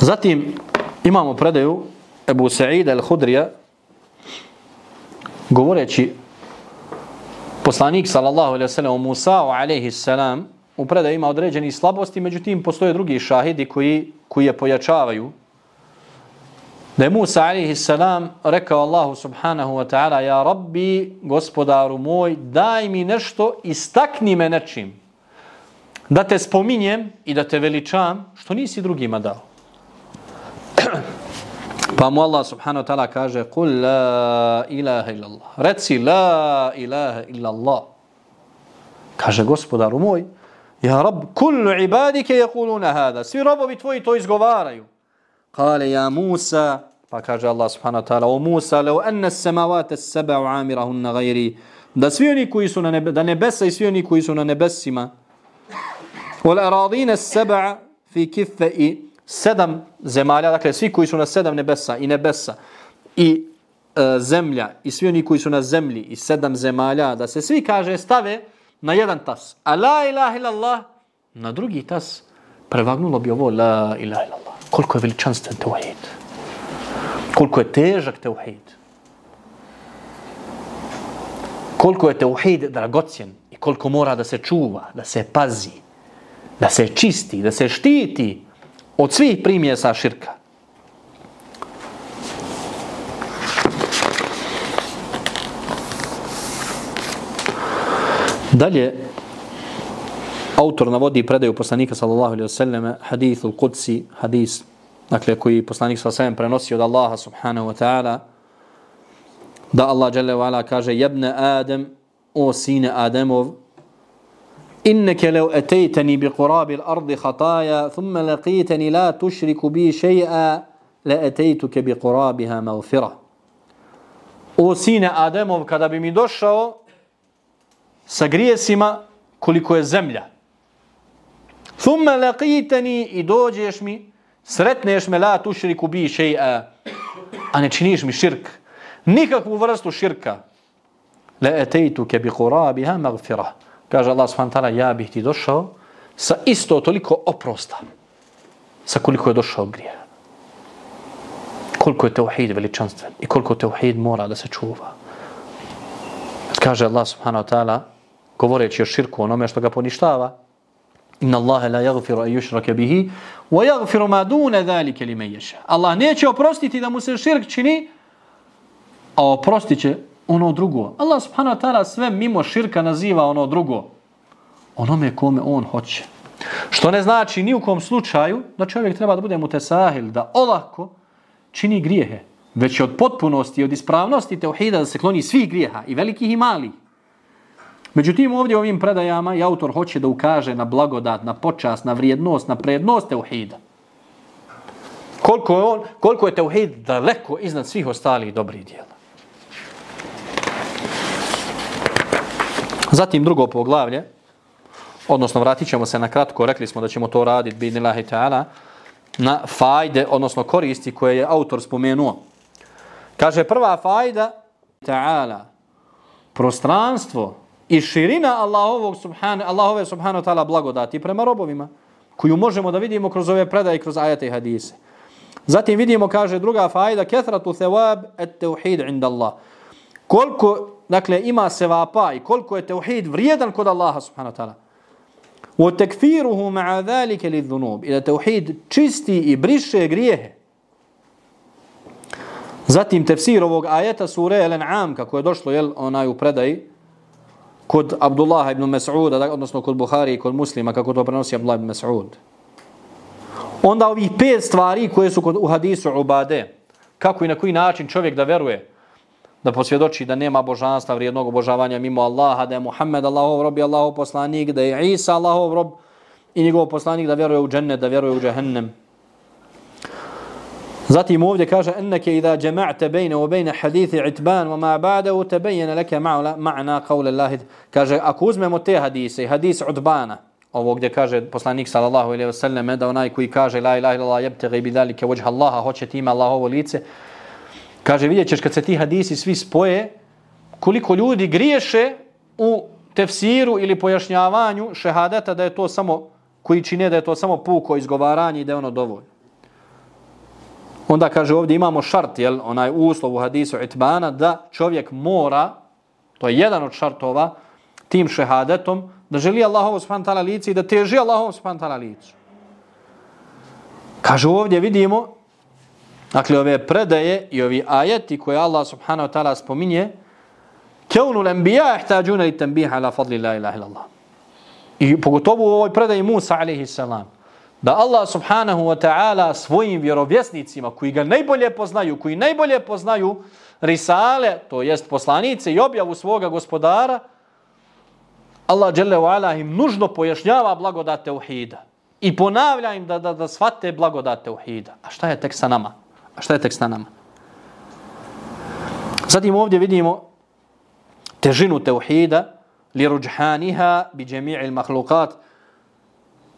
Zatim imamo predaju Ebu Sa'id al-Hudrija govoreći poslanik sallallahu alaihi sallam Musa alaihi sallam u predaju ima određeni slabosti, međutim postoje drugi šahidi koji, koji je pojačavaju da je Musa alaihi salam rekao Allahu subhanahu wa ta'ala ja rabbi, gospodaru moj, daj mi nešto, istakni me nečim. Da te spominjem i da te veličam, što nisi drugima dao. [CLEARS THROAT] pa mu Allah subhanahu wa ta'ala kaže Kul la ilaha illallah. Reci la ilaha illallah. Kaže gospodaru moj, ja rab, kullu ibadike je kuluna hada. Svi robovi tvoji to izgovaraju. Kale ja Musa, pa kaže Allah subhanahu wa ta'ala, o Musa, leo enne samavate sebe u amirahunna gajri, da svi oni koji su na nebe, da nebesa i svi oni koji su na nebesima, wal aradine sebe fi kife i sedam zemalja, dakle svi koji su na sedam nebesa i nebesa i e, zemlja i svi oni koji su na zemlji i sedam zemalja, da se svi kaže stave na jedan tas. A la ilaha illallah na drugi tas prevagnulo bi ovo la ilaha illallah koliko je veličanstven teuhid. Koliko je težak teuhid. Koliko je teuhid dragocjen i koliko mora da se čuva, da se pazi, da se čisti, da se štiti od svih primjesa širka. Dalje, autor navodi predaju poslanika sallallahu alaihi wasallam selleme hadithul qudsi hadis dakle koji poslanik sallallahu alaihi prenosi od Allaha subhanahu wa ta'ala da Allah dželle ve ala kaže ibn adam o sine ademov innaka law ataytani bi qurabil ardi khataya thumma laqitani la tushriku bi shay'a la ataytuka bi qurabiha maghfira o sine ademov kada bi mi došao sa grijesima koliko je zemlja Thumma laqitani i dođeš mi, sretneš me la tušriku bi še'a, a ne činiš mi širk. Nikakvu vrstu širka. La etejtu ke bi kurabiha magfira. Kaže Allah s.w.t. ja bih ti došao sa isto toliko oprosta. Sa koliko je došao grije. Koliko je teuhid veličanstven i koliko teuhid mora da se čuva. Kaže Allah subhanahu wa ta'ala govoreći o širku onome što ga poništava, Inna Allahe la yaghfiru an yushraka bihi wa yaghfiru ma duna zalika liman yasha. Allah neće oprostiti da mu se širk čini, a oprostiće ono drugo. Allah subhanahu wa ta'ala sve mimo širka naziva ono drugo. Onome kome on hoće. Što ne znači ni u kom slučaju da čovjek treba da bude mutesahil, da olako čini grijehe, već od potpunosti i od ispravnosti teuhida da se kloni svih grijeha, i velikih i malih. Međutim, ovdje ovim predajama i autor hoće da ukaže na blagodat, na počast, na vrijednost, na prednost teuhida. Koliko je, on, koliko je teuhid daleko iznad svih ostalih dobrih dijela. Zatim drugo poglavlje, odnosno vratit ćemo se na kratko, rekli smo da ćemo to raditi, bidnillahi ta'ala, na fajde, odnosno koristi koje je autor spomenuo. Kaže prva fajda, ta'ala, prostranstvo, i širina Allahovog subhana, Allahove subhanahu taala blagodati prema robovima koju možemo da vidimo kroz ove predaje kroz ajete i hadise. Zatim vidimo kaže druga fajda kethratu thawab at-tauhid inda Allah. Koliko dakle ima sevapa i koliko je tauhid vrijedan kod Allaha subhanahu taala. Wa takfiruhu ma'a zalika lidhunub. Ila tauhid čisti i briše grijehe. Zatim tefsir ovog ajeta sure El-An'am, kako je došlo jel, onaj u predaji, kod Abdullaha ibn Mas'uda, odnosno kod Buhari i kod muslima, kako to prenosi Abdullah ibn Mas'ud. Onda ovih pet stvari koje su kod, u hadisu Ubade, kako i na koji način čovjek da veruje, da posvjedoči da nema božanstva vrijednog obožavanja mimo Allaha, da je Muhammed Allahov rob i Allahov poslanik, da je Isa Allahov rob i njegov poslanik, da veruje u džennet, da veruje u džehennem. Zatim ovdje kaže enneke idha jama'ta bayna wa bayna hadithi itban wa ma ba'dahu tabayyana laka ma'na qawl Allah kaže ako uzmemo te hadise hadis utbana ovo gdje kaže poslanik sallallahu alejhi ve sellem da onaj koji kaže la ilaha illallah yabtaghi bidhalika wajha Allah hoće time Allahovo lice. Kaže vidjećeš kad se ti hadisi svi spoje koliko ljudi griješe u tefsiru ili pojašnjavanju šehadeta da je to samo koji čine da je to samo puko izgovaranje i da je ono dovoljno onda kaže ovdje imamo šart, jel, onaj uslov u hadisu itbana, da čovjek mora, to je jedan od šartova, tim šehadetom, da želi Allahovu subhanahu ta'la lice i da teži Allahovu subhanahu ta'la lice. Kaže ovdje vidimo, dakle ove predaje i ovi ajeti koje Allah subhanahu ta'ala spominje, keunu l'enbija ihtađuna li tembiha ala fadli la ilaha illallah. I pogotovo u ovoj predaji Musa alaihi salam da Allah subhanahu wa ta'ala svojim vjerovjesnicima koji ga najbolje poznaju, koji najbolje poznaju risale, to jest poslanice i objavu svoga gospodara, Allah dželle wa im nužno pojašnjava blagodat tauhida i ponavlja im da, da, da svate blagodat tauhida. A šta je tek sa nama? A šta je tek sa nama? Zatim ovdje vidimo težinu tauhida li ruđhaniha bi jami'il mahlukat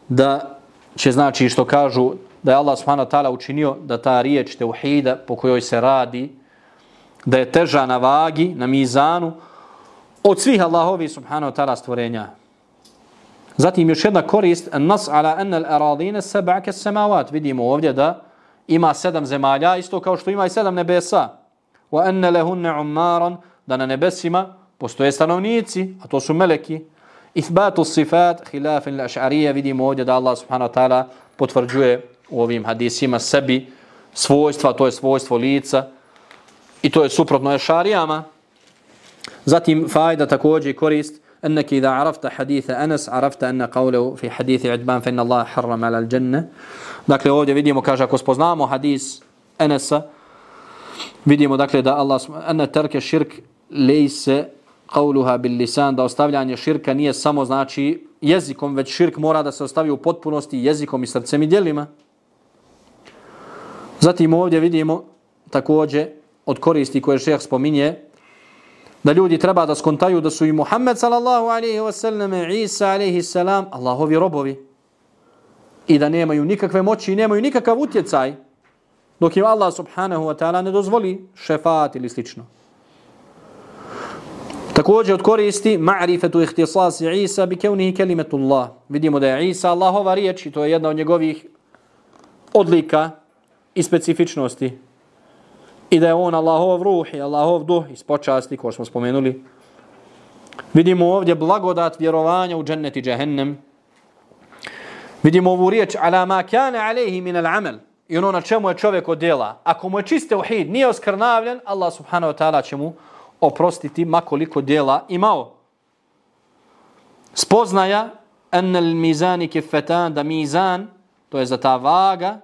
da će znači što kažu da je Allah subhanahu ta'ala učinio da ta riječ teuhida po kojoj se radi da je teža na vagi, na mizanu od svih Allahovi subhanahu ta'ala stvorenja. Zatim još jedna korist nas ala anna al-aradina sab'a kas-samawat. Vidimo ovdje da ima sedam zemalja isto kao što ima i sedam nebesa. Wa anna lahun ummaran da na nebesima postoje stanovnici, a to su meleki. Ithbatu sifat khilafin l-aš'arija vidimo ovdje da Allah subhanahu wa ta'ala potvrđuje u ovim hadisima sebi svojstva, to je svojstvo lica i to je suprotno aš'arijama. Zatim fajda također korist أنك إذا عرفت حديث أنس عرفت أن قوله في حديث عدبان فإن الله حرم على الجنة Dakle, ovdje vidimo, kaže, ako spoznamo hadis Enesa, vidimo, dakle, da Allah, ene terke širk lejse qawluha bil lisan da ostavljanje širka nije samo znači jezikom već širk mora da se ostavi u potpunosti jezikom i srcem i djelima zatim ovdje vidimo takođe od koristi koje šejh spominje da ljudi treba da skontaju da su i Muhammed sallallahu alejhi ve sellem i Isa alejhi salam Allahovi robovi i da nemaju nikakve moći i nemaju nikakav utjecaj dok im Allah subhanahu wa ta'ala ne dozvoli šefat ili slično. Također od koristi ma'rifetu ihtisasi Isa bi kevnihi kelimetullah. Vidimo da je Isa Allahova riječ i to je jedna od njegovih odlika i specifičnosti. I da je on Allahov ruh i Allahov duh iz počasti, ko smo spomenuli. Vidimo ovdje blagodat vjerovanja u džennet i džehennem. Vidimo ovu riječ ala ma kane alejhi min al amel. I ono na čemu je čovjek od djela. Ako mu je čiste uhid, nije oskrnavljen, Allah subhanahu wa ta'ala će mu oprostiti makoliko dijela imao. Spoznaja enel mizani kefetan, da mizan, to je za ta vaga,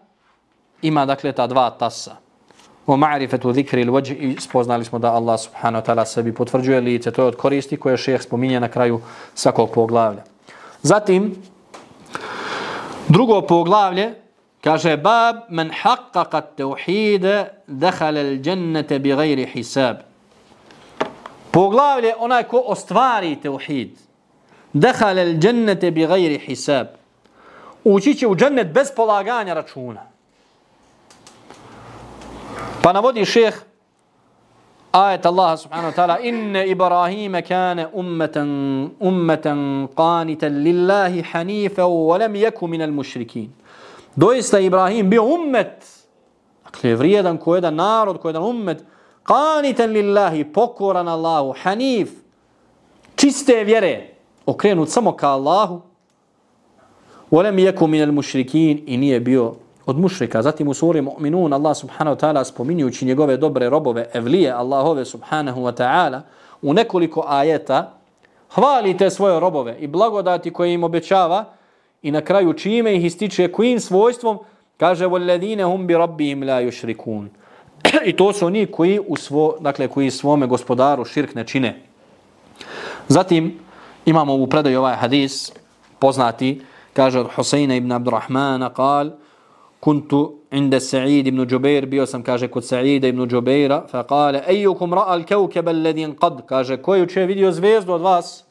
ima dakle ta dva tasa. O ma'rifetu zikri il vođi, i spoznali smo da Allah subhanahu wa ta'ala sebi potvrđuje lice, to je od koristi koje šeheh spominje na kraju svakog poglavlja. Zatim, drugo poglavlje, kaže, bab men haqqaqat tevhide dehale l džennete bi gajri hisab. Poglavlje onaj ko ostvari teuhid. Dehale l džennete bi gajri hisab. Ući će u džennet bez polaganja računa. Pa navodi šeh ajet Allah subhanahu wa ta'ala inne Ibrahima kane ummetan, ummetan qanitan lillahi hanifa wa lam yakun min al mushrikin. Doista Ibrahim bio ummet, dakle vrijedan ko jedan narod, ko jedan ummet, qanitan lillahi, pokoran Allahu, hanif, čiste vjere, okrenut samo ka Allahu, volem jeku minel mušrikin i nije bio od mušrika. Zatim u suri Mu'minun Allah subhanahu wa ta'ala spominjući njegove dobre robove, evlije Allahove subhanahu wa ta'ala, u nekoliko ajeta hvali te svoje robove i blagodati koje im obećava i na kraju čime ih ističe kojim svojstvom kaže وَالَّذِينَ هُمْ بِرَبِّهِمْ لَا يُشْرِكُونَ [CLEARS THROAT] I to su oni koji u svo, dakle koji svome gospodaru širk ne čine. Zatim imamo u predaju ovaj hadis poznati kaže od Huseina ibn Abdurrahmana kal kuntu inda Sa'id ibn Jubair bio sam kaže kod Sa'ida ibn Jubaira fa kale ejukum ra'a al kevkeb qad kaže ko je uče vidio zvezdu od vas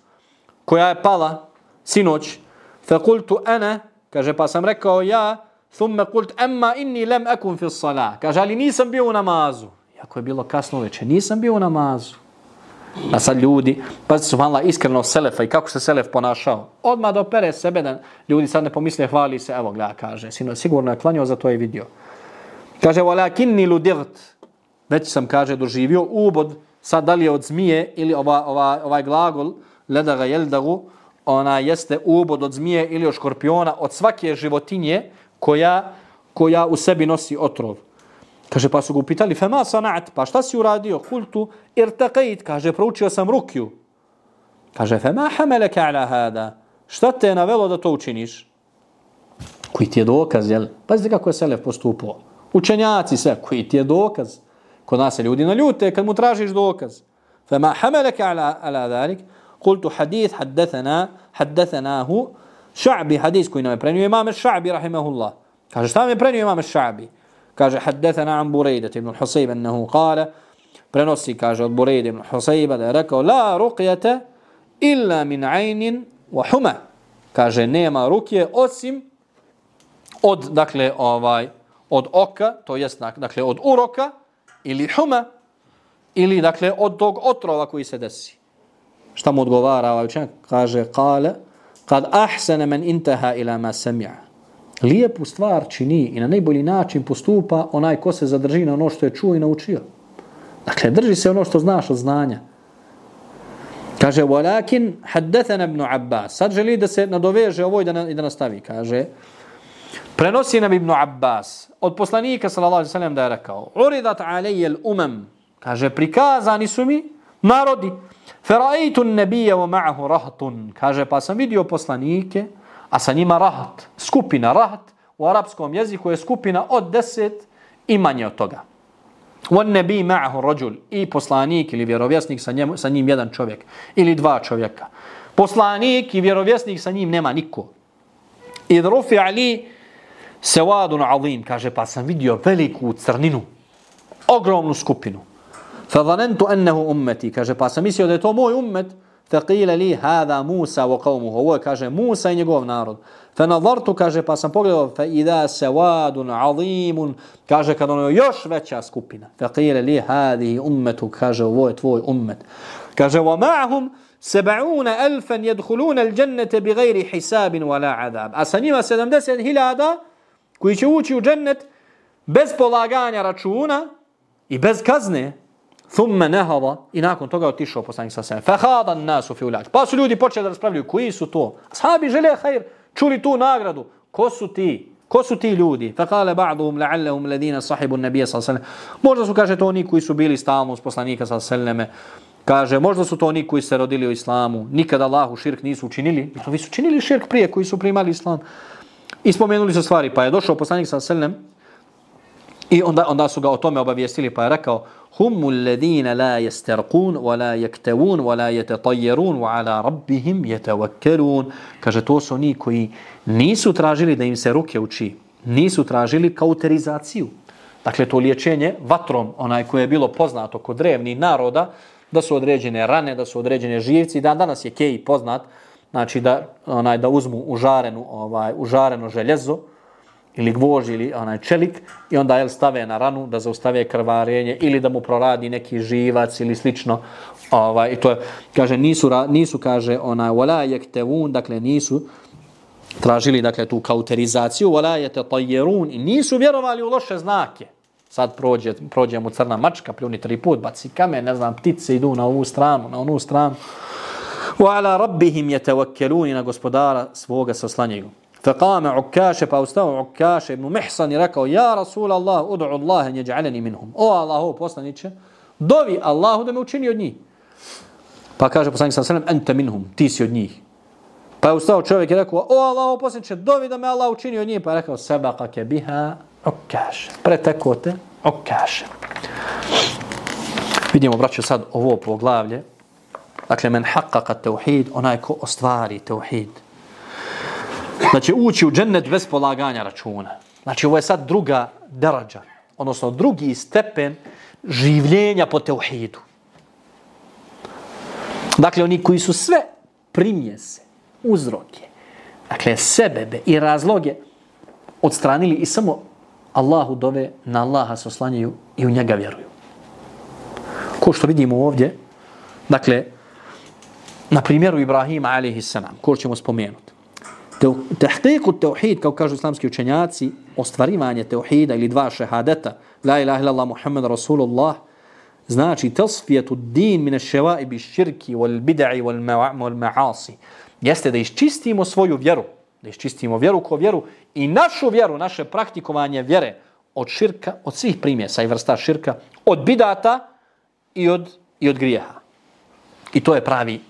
koja je pala sinoć fa kultu ana kaže pa sam rekao ja thumme kult emma inni lem akun fi salah kaže ali nisam bio u namazu jako je bilo kasno večer, nisam bio u namazu A sad ljudi, pa su hvala iskreno Selefa i kako se Selef ponašao. Odmah da opere sebe da ljudi sad ne pomisle hvali se. Evo gleda, kaže, sino, sigurno je klanio za to je vidio. Kaže, walakinni ludirt. Već sam, kaže, doživio ubod, sad da li je od zmije ili ova, ova, ovaj glagol, ledaga jeldagu, ona jeste ubod od zmije ili od škorpiona, od svake životinje koja, koja u sebi nosi otrov. Kaže, pa su ga upitali, fema sanat, pa šta si uradio? Kultu, irtaqait, kaže, proučio sam rukju. Kaže, fema hameleke ala hada, šta te je navelo da to učiniš? Koji ti je dokaz, jel? Pazite kako je Selef postupao. Učenjaci sve, koji ti je dokaz? Kod nas se ljudi na ljute kad mu tražiš dokaz. Fema hameleke ala, ala dhalik, kultu hadith haddethana, haddethanahu, ša'bi hadis koji nam je prenio imame ša'bi, rahimahullah. Kaže, šta mi je prenio imame ša'bi? kaže haddathana an Burayda ibn al-Husayb annahu qala prenosi kaže od Burayda ibn al-Husayba da je rekao la ruqyata illa min aynin wa huma kaže nema rukje osim od dakle ovaj od oka to jest dakle od uroka ili huma ili dakle od tog otrova koji se desi šta mu odgovara ovaj učenjak kaže qala kad ahsana man intaha ila ma sami'a lijepu stvar čini i na najbolji način postupa onaj ko se zadrži na ono što je čuo i naučio. Dakle, drži se ono što znaš od znanja. Kaže, walakin haddathana ibn Abbas. Sad želi da se nadoveže ovo i da, i da nastavi. Kaže, prenosi nam ibn Abbas od poslanika, sallallahu alaihi sallam, da je rekao, uridat alejel umam. Kaže, prikazani su mi narodi. Feraitu nebije wa ma'ahu rahtun. Kaže, pa sam vidio poslanike, a sa njima rahat, skupina rahat, u arapskom jeziku je skupina od deset i manje od toga. On ne bi ma'ahu rođul i poslanik ili vjerovjesnik sa, njemu, sa njim jedan čovjek ili dva čovjeka. Poslanik i vjerovjesnik sa njim nema niko. I rufi ali sevadun azim, kaže pa sam vidio veliku crninu, ogromnu skupinu. فظننت أنه أمتي. كاجة پا سميسيو ده تو موي أمت. فقيل لي هذا موسى وقومه. هو كاجة موسى ينجوه نارد. فنظرت كاجة پا سمبوغلو فإذا سواد عظيم كاجة كدونو يوش وچا سكوبين فقيل لي هذه امتي كاجة ووي تووي أمت. كاجة ومعهم سبعون ألفا يدخلون الجنة بغير حساب ولا عذاب. أسنيما سيدم دسين يعني هلادا كويشوو جنة بس بولاغانيا رچونا i bez Thumma nahada i nakon toga otišao poslanik sa sebe. Fahada nasu fi ulak. Pa su ljudi počeli da raspravljaju koji su to. Ashabi žele hajr, čuli tu nagradu. Ko su ti? Ko su ti ljudi? Fakale ba'duhum la'allahum ladina sahibu nabija sa sallam. Možda su, kaže, to oni koji su bili stalno uz poslanika sa sallame. Kaže, možda su to oni koji se rodili u islamu. Nikada Allahu širk nisu učinili. Vi su učinili širk prije koji su primali islam. I spomenuli su stvari. Pa je došao poslanik sa sallam I onda, onda su ga o tome obavijestili pa je rekao Humu alladhina la yasterqun wa la yaktawun wa la yatatayyarun wa ala rabbihim yatawakkalun kaže to su oni koji nisu tražili da im se ruke uči nisu tražili kauterizaciju. Dakle to liječenje vatrom onaj koje je bilo poznato kod drevnih naroda da su određene rane da su određene živci dan danas je kej poznat znači da onaj da uzmu užarenu ovaj užareno željezo ili gvož ili onaj čelik i onda jel stave na ranu da zaustave krvarenje ili da mu proradi neki živac ili slično. Ovaj, I to je, kaže, nisu, nisu kaže, onaj, wala yaktavun dakle, nisu tražili, dakle, tu kauterizaciju, wala yatayyarun, i nisu vjerovali u loše znake. Sad prođe, prođe mu crna mačka, pljuni tri put, baci kamen, ne znam, ptice idu na ovu stranu, na onu stranu. Wa ala rabbihim yatawakkalun na gospodara svoga se oslanjaju. Faqama Ukaše, pa ustao Ukaše ibn Mihsan i rekao, ja Rasul Allah, ud'u Allah, an yaj'alani minhum. O Allahu poslaniće, dovi Allahu da me učini od njih. Pa kaže poslanik sa sallam, ente minhum, ti si od njih. Pa je ustao čovjek i rekao, o Allahu poslaniće, dovi da me Allah učini od njih. Pa je rekao, sebaka ke biha Ukaše. Preteko te Ukaše. Vidimo, braćo, sad ovo poglavlje. Dakle, men haqqaqa tauhid, onaj ko ostvari da će ući u džennet bez polaganja računa. Znači, ovo je sad druga darađa, odnosno drugi stepen življenja po tauhidu. Dakle, oni koji su sve primjese, uzroke, dakle, sebebe i razloge odstranili i samo Allahu dove na Allaha se oslanjaju i u njega vjeruju. Ko što vidimo ovdje, dakle, na primjeru Ibrahima alaihi salam, ko ćemo spomenuti. Tehtiku teuhid, kao kažu islamski učenjaci, ostvarivanje teuhida ili dva šehadeta, la ilaha illallah Muhammad Rasulullah, znači tasfijetu din mine ševa i širki, wal bid'i, wal ma'asi. Jeste da iščistimo svoju vjeru, da iščistimo vjeru ko vjeru i našu vjeru, naše praktikovanje vjere od širka, od svih primjesa i vrsta širka, od bidata i od, i od grijeha. I to je pravi,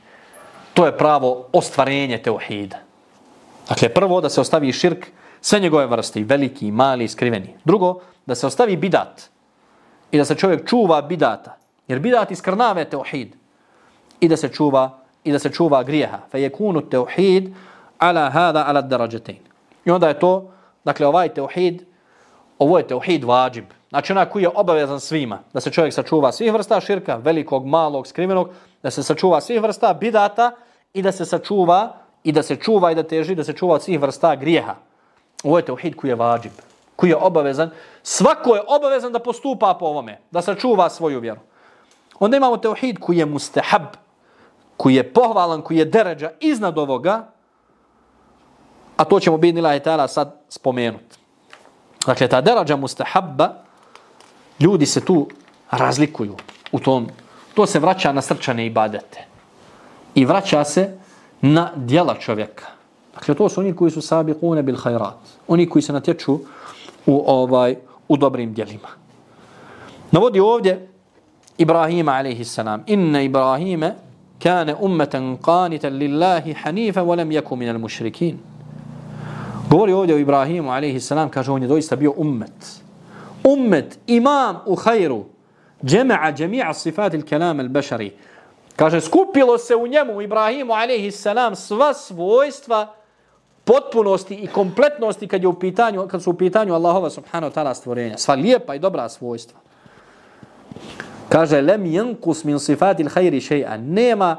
to je pravo ostvarenje teuhida. Dakle, prvo da se ostavi širk, sve njegove vrste, veliki, mali, skriveni. Drugo, da se ostavi bidat i da se čovjek čuva bidata. Jer bidat iskrnave teuhid. I da se čuva i da se čuva grijeha. Fe je kunu teuhid ala hada ala darađetein. I onda je to, dakle, ovaj teuhid, ovo je teuhid vađib. Znači onaj koji je obavezan svima, da se čovjek sačuva svih vrsta širka, velikog, malog, skrivenog, da se sačuva svih vrsta bidata i da se sačuva i da se čuva i da teži da se čuva od svih vrsta grijeha. Ovo je teuhid koji je vađib, koji je obavezan. Svako je obavezan da postupa po ovome, da sačuva svoju vjeru. Onda imamo teuhid koji je mustahab, koji je pohvalan, koji je deređa iznad ovoga, a to ćemo biti nila etala sad spomenuti. Dakle, ta deređa mustahabba, ljudi se tu razlikuju u tom. To se vraća na srčane ibadete. I vraća se na djela čovjeka. Dakle, to su oni koji su sabiqune bil hajrat. Oni koji se natječu u, ovaj, u dobrim djelima. Navodi ovdje Ibrahima a.s. Inna Ibrahime kane ummeten qanitan lillahi hanifa volem jeku minal mušrikin. Govori ovdje o Ibrahimu a.s. kaže on je doista bio ummet. Ummet, imam u hajru. Džema'a džemi'a sifat il kelam al bešari. Kaže, skupilo se u njemu, Ibrahimu alaihissalam, sva svojstva potpunosti i kompletnosti kad, je u pitanju, kad su u pitanju Allahova subhanahu ta'ala stvorenja. Sva lijepa i dobra svojstva. Kaže, lem jenkus min sifatil hajri šeja. Nema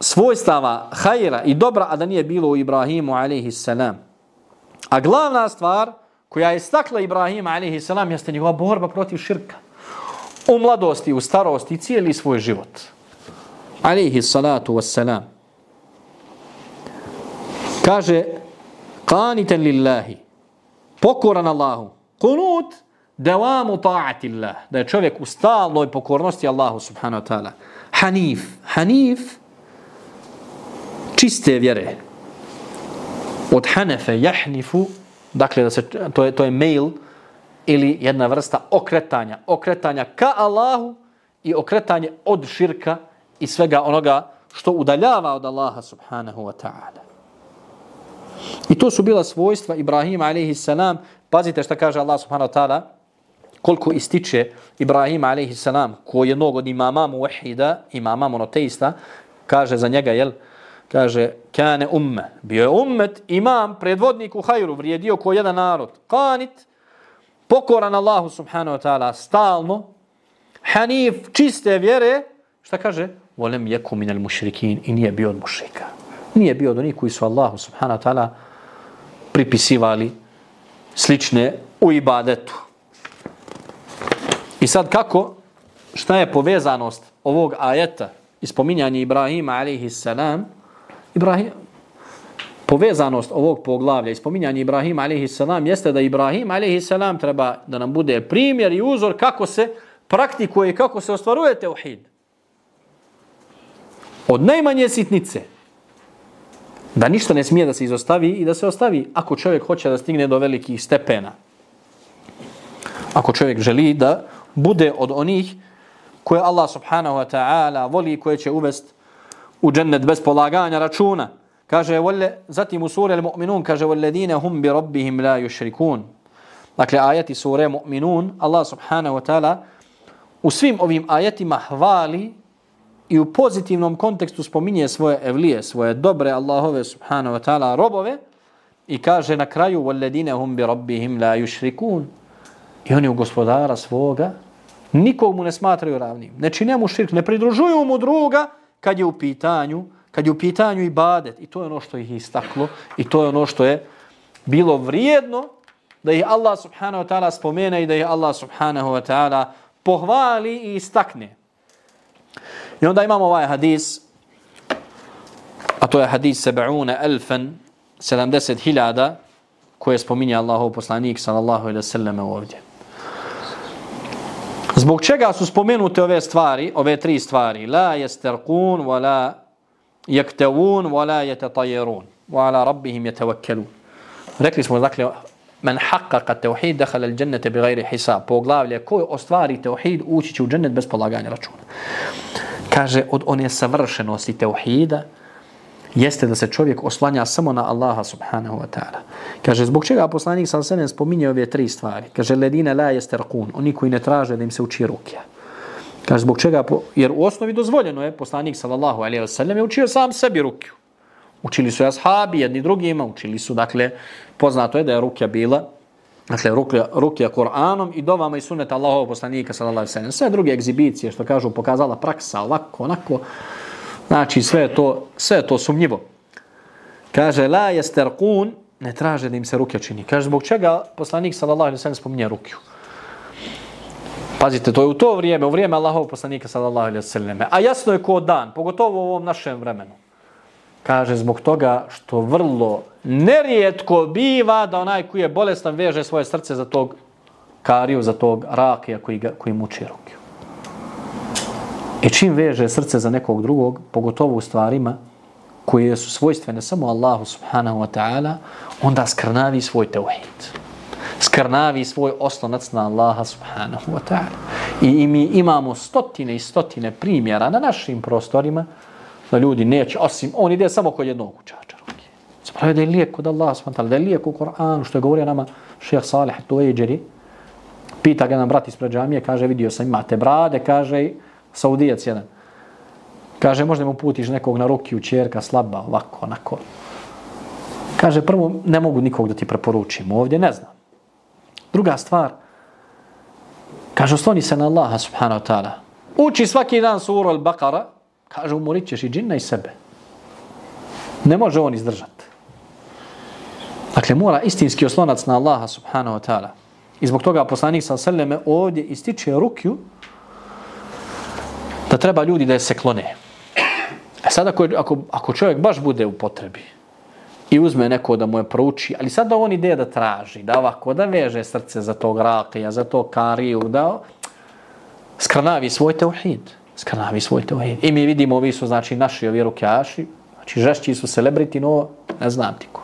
svojstava hajra i dobra, a da nije bilo u Ibrahimu alaihissalam. A glavna stvar koja je stakla Ibrahima alaihissalam, jeste njegova borba protiv širka. U mladosti, u starosti, cijeli svoj život alaihi salatu wassalam. Kaže, qanitan lillahi, pokoran Allahu, kunut, devamu ta'ati Allah, da je čovjek u stalnoj pokornosti Allahu subhanahu wa ta'ala. Hanif, hanif, čiste vjere. Od hanefe jahnifu, dakle, da se, to, je, to je mail, ili jedna vrsta okretanja, okretanja ka Allahu i okretanje od širka i svega onoga što udaljava od Allaha subhanahu wa ta'ala. I to su bila svojstva Ibrahima alaihi salam. Pazite šta kaže Allah subhanahu wa ta'ala koliko ističe Ibrahima alaihi salam koji je nog od imama muwahida, imama monoteista, kaže za njega, jel, kaže, kane umme, bio je ummet, imam, predvodnik u hajru, vrijedio ko jedan narod, kanit, pokoran Allahu subhanahu wa ta'ala, stalno, hanif, čiste vjere, šta kaže? Volem jeku minel mušrikin i nije bio od mušrika. Nije bio od onih koji su Allahu subhanahu wa ta'ala pripisivali slične u ibadetu. I sad kako, šta je povezanost ovog ajeta i spominjanje Ibrahima alaihi salam, Ibrahim, povezanost ovog poglavlja i spominjanje Ibrahima alaihi salam jeste da Ibrahim alaihi salam treba da nam bude primjer i uzor kako se praktikuje i kako se ostvaruje teuhid od najmanje sitnice Da ništa ne smije da se izostavi i da se ostavi ako čovjek hoće da stigne do velikih stepena. Ako čovjek želi da bude od onih koje Allah subhanahu wa ta'ala voli koje će uvest u džennet bez polaganja računa. Kaže, vole, zatim u suri Al-Mu'minun kaže, وَالَّذِينَ هُمْ بِرَبِّهِمْ لَا يُشْرِكُونَ Dakle, ajati sure Mu'minun, Allah subhanahu wa ta'ala u svim ovim ajetima hvali i u pozitivnom kontekstu spominje svoje evlije, svoje dobre Allahove subhanahu wa ta'ala robove i kaže na kraju وَالَّذِينَ هُمْ بِرَبِّهِمْ لَا يُشْرِكُونَ I oni u gospodara svoga nikog mu ne smatraju ravnim. Ne čine mu širk, ne pridružuju mu druga kad je u pitanju, kad je u pitanju ibadet. I to je ono što ih istaklo i to je ono što je bilo vrijedno da ih Allah subhanahu wa ta'ala spomene i da ih Allah subhanahu wa ta'ala pohvali i istakne. I onda imamo ovaj hadis, a to je hadis sebauna elfen, 70.000, koje spominje Allahov poslanik sallallahu alejhi ve selleme ovdje. Zbog čega su spomenute ove stvari, ove tri stvari? La jesterkun, wa la jektevun, wa la jetetajerun, wa ala rabbihim yatawakkalun. Rekli smo, dakle, men haqqaqa tauhid dakhala al jannata bighayri hisab poglavlje ko ostvari tauhid ući će u džennet bez polaganja računa kaže od one savršenosti tauhida jeste da se čovjek oslanja samo na Allaha subhanahu wa ta'ala. Kaže, zbog čega poslanik sa sene spominje ove tri stvari? Kaže, ledine la jesterkun, oni koji ne traže da im se uči rukja. Kaže, zbog čega? Jer u osnovi dozvoljeno je, poslanik sallallahu alaihi wa sallam je učio sam sebi rukju. Učili su ashabi jedni drugima, učili su, dakle, poznato je da je rukja bila, dakle, ruklja, ruklja Kur'anom i dovama i suneta Allahov poslanika, sallallahu alaihi sallam. Sve druge egzibicije, što kažu, pokazala praksa, ovako, onako, znači, sve to, sve to sumnjivo. Kaže, la jester kun, ne traže da im se ruke čini. Kaže, zbog čega poslanik, sallallahu alaihi sallam, spominje rukju? Pazite, to je u to vrijeme, u vrijeme Allahov poslanika, sallallahu alaihi sallam. A jasno je ko dan, pogotovo u ovom našem vremenu. Kaže zbog toga što vrlo nerijetko biva da onaj koji je bolestan veže svoje srce za tog kariju, za tog rakija koji, ga, koji muči rukiju. I čim veže srce za nekog drugog, pogotovo u stvarima koje su svojstvene samo Allahu subhanahu wa ta'ala, onda skrnavi svoj teuhid. Skrnavi svoj oslonac na Allaha subhanahu wa ta'ala. I mi imamo stotine i stotine primjera na našim prostorima da ljudi neće, osim, on ide samo kod jednog učača ruke. Zapravo da je lijek kod Allah, smantali, da je lijek u Koranu, što je govorio nama šeheh Salih Tueđeri, pita ga nam brat ispred džamije, kaže, vidio sam, imate brade, kaže, saudijac jedan. Kaže, možda mu putiš nekog na ruki u čerka, slaba, ovako, onako. Kaže, prvo, ne mogu nikog da ti preporučim ovdje, ne znam. Druga stvar, kaže, osloni se na Allaha, subhanahu wa ta'ala. Uči svaki dan suru al-Baqara, Kaže, umorit ćeš i džinna i sebe. Ne može on izdržati. Dakle, mora istinski oslonac na Allaha subhanahu wa ta'ala. I zbog toga poslanik sa seleme ovdje ističe rukju da treba ljudi da se klone. E sad ako, ako, ako čovjek baš bude u potrebi i uzme neko da mu je prouči, ali sad da on ide da traži, da ovako, da veže srce za tog rakija, za tog kariju, da skrnavi svoj teuhid skrnavi svoj teuhid. I mi vidimo, ovi su znači naši ovi rukjaši, znači žešći su celebrity, no ne znam ti ko.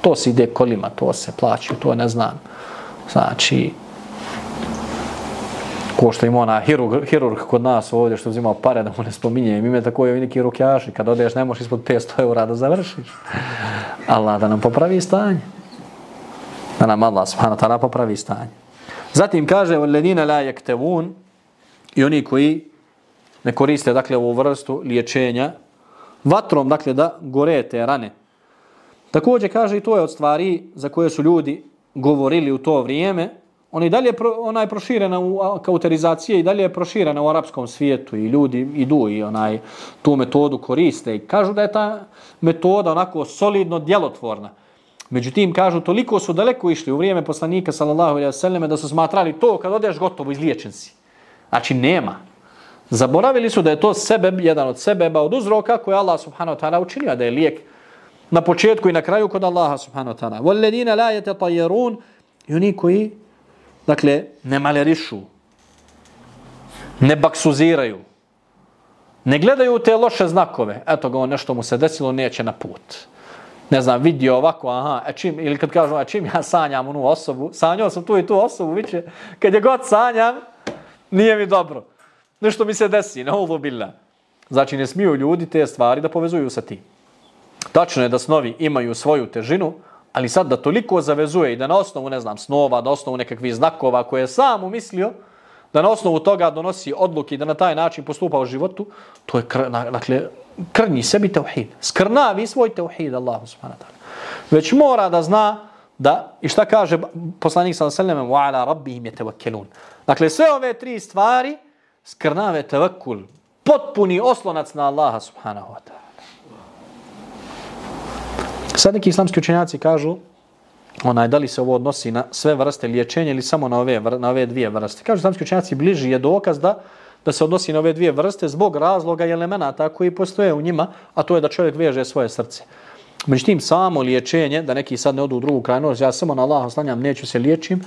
To se ide kolima, to se plaći, to ne znam. Znači, ko što ima ona hirurg, hirurg kod nas ovdje što uzimao pare da mu ne spominje. Mi ime tako je neki rukjaši, kad odeš ne možeš ispod 500 eura da završiš. Allah da nam popravi stanje. Da nam Allah subhanahu ta'ala popravi stanje. Zatim kaže, وَالَّذِينَ لَا يَكْتَوُونَ I oni koji ne koriste dakle ovu vrstu liječenja vatrom dakle da gore te rane. Također kaže i to je od stvari za koje su ljudi govorili u to vrijeme. Ona i dalje ona je proširena u kauterizacije i dalje je proširena u arapskom svijetu i ljudi idu i onaj tu metodu koriste i kažu da je ta metoda onako solidno djelotvorna. Međutim, kažu, toliko su daleko išli u vrijeme poslanika, sallallahu alaihi wa sallam, da su smatrali to, kad odeš gotovo, izliječen si. Znači, nema. Zaboravili su da je to sebe, jedan od sebeba, od uzroka koje Allah subhanahu wa ta'ala učinio, da je lijek na početku i na kraju kod Allaha subhanahu wa ta'ala. وَالَّذِينَ لَا يَتَطَيَّرُونَ I oni koji, dakle, ne malerišu, ne baksuziraju, ne gledaju te loše znakove. Eto ga, on nešto mu se desilo, neće na put. ne znam, vidio ovako, aha, a čim, ili kad kažu, a čim ja sanjam onu osobu, sanjao sam tu i tu osobu, viće, kad je god sanjam, nije mi dobro. Nešto mi se desi, na ovo bila. Znači, ne smiju ljudi te stvari da povezuju sa ti. Tačno je da snovi imaju svoju težinu, ali sad da toliko zavezuje i da na osnovu, ne znam, snova, na osnovu nekakvih znakova koje je sam umislio, da na osnovu toga donosi odluke i da na taj način postupa u životu, to je, kr, dakle, krnji sebi teuhid. Skrnavi svoj teuhid, Allahu subhanahu wa ta'ala. Već mora da zna da, i šta kaže poslanik sallallahu alejhi ve sellem, wa ala rabbihim yatawakkalun. Dakle, sve ove tri stvari skrnave tevakul, potpuni oslonac na Allaha subhanahu wa ta'ala. Sad neki islamski učenjaci kažu, onaj, da li se ovo odnosi na sve vrste liječenja ili samo na ove, na ove dvije vrste. Kažu islamski učenjaci, bliži je dokaz da da se odnosi na ove dvije vrste zbog razloga i elemenata koji postoje u njima, a to je da čovjek veže svoje srce. Međutim, samo liječenje, da neki sad ne odu u drugu krajnost, ja samo na Allah oslanjam, neću se liječim,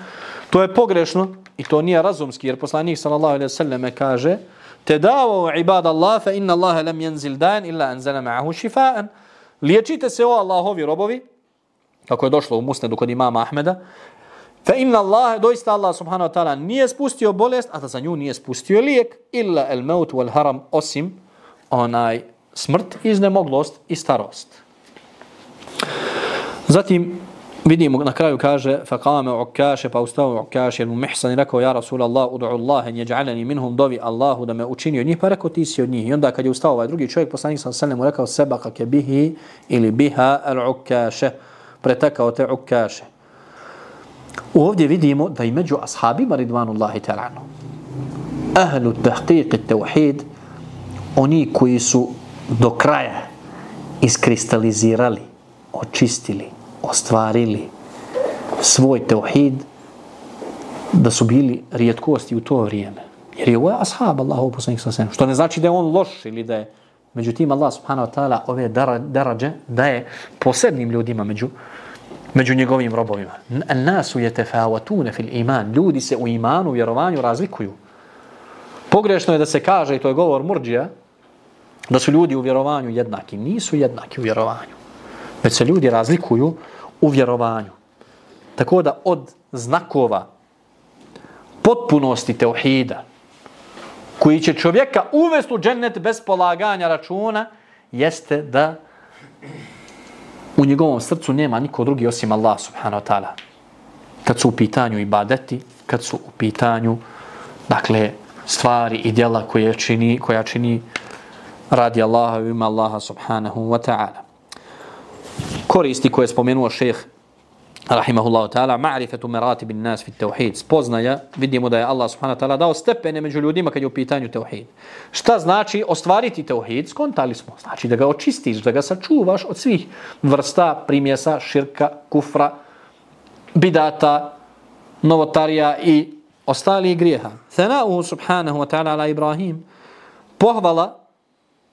to je pogrešno i to nije razumski, jer poslanik sallallahu alaihi sallam kaže te davao ibad Allah, fa inna Allahe lam jenzil dan illa anzana ma'ahu šifaan. Liječite se o Allahovi robovi, kako je došlo u musnedu kod imama Ahmeda, Fa inna Allah, doista Allah subhanahu wa ta'ala nije spustio bolest, a da za nju nije spustio lijek, illa el maut wal haram, osim onaj smrt, iznemoglost i starost. Zatim vidimo na kraju kaže fa ukash pa ustao ukash il muhsan rekao ja rasul Allah ud'u Allah an yaj'alani minhum dovi Allahu da me učini od njih pa rekao ti si od njih i onda kad je ustao ovaj drugi čovjek poslanik sam sallam mu rekao sebaka ke bihi ili biha al ukash pretakao te ukash Ovdje vidimo da i među ashabima ridvanullahi ta'ala. Ahlu tahqiq tauhid oni koji su do kraja iskristalizirali, očistili, ostvarili svoj tauhid da su bili rijetkosti u to vrijeme. Jer je ovo ashab Allahu poslanik sa sen. Što ne znači da je on loš ili da je međutim Allah subhanahu wa ta'ala ove darađe daje posebnim ljudima među među njegovim robovima. Nasu je tefavatune fil iman. Ljudi se u imanu, u vjerovanju razlikuju. Pogrešno je da se kaže, i to je govor murđija, da su ljudi u vjerovanju jednaki. Nisu jednaki u vjerovanju. Već se ljudi razlikuju u vjerovanju. Tako da od znakova potpunosti teuhida, koji će čovjeka uvesti u džennet bez polaganja računa, jeste da u njegovom srcu nema niko drugi osim Allah subhanahu wa ta'ala. Kad su u pitanju ibadeti, kad su u pitanju dakle, stvari i djela koje čini, koja čini radi Allaha i ima Allaha subhanahu wa ta'ala. Koristi koje je spomenuo šeheh rahimahullahu ta'ala, ma'rifetu merati bin nas fit tevhid, Spoznaja, vidimo da je Allah subhanahu ta'ala dao stepene među ljudima kad je u pitanju tevhid. Šta znači ostvariti tevhid? Skontali smo. Znači da ga očistiš, da ga sačuvaš od svih vrsta primjesa, širka, kufra, bidata, novotarija i ostali grijeha. Thana'uhu subhanahu wa ta'ala ala Ibrahim. Pohvala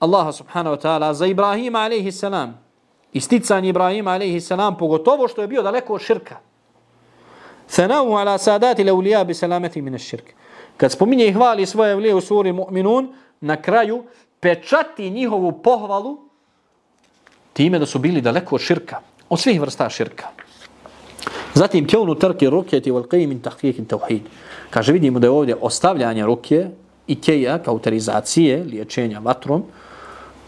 Allaha subhanahu wa ta'ala za Ibrahima alaihi salam isticanje Ibrahima alaihi salam, pogotovo što je bio daleko od širka. Thanahu ala sadati leulija bi salameti mine širk. Kad spominje i hvali svoje vlije u suri Mu'minun, na kraju pečati njihovu pohvalu time da su bili daleko od širka, od svih vrsta širka. Zatim, keunu trke rukjeti wal qijim tahkijekin tauhid. Kaže, vidimo da je ovdje ostavljanje ruke i keja, kauterizacije, liječenja vatrom,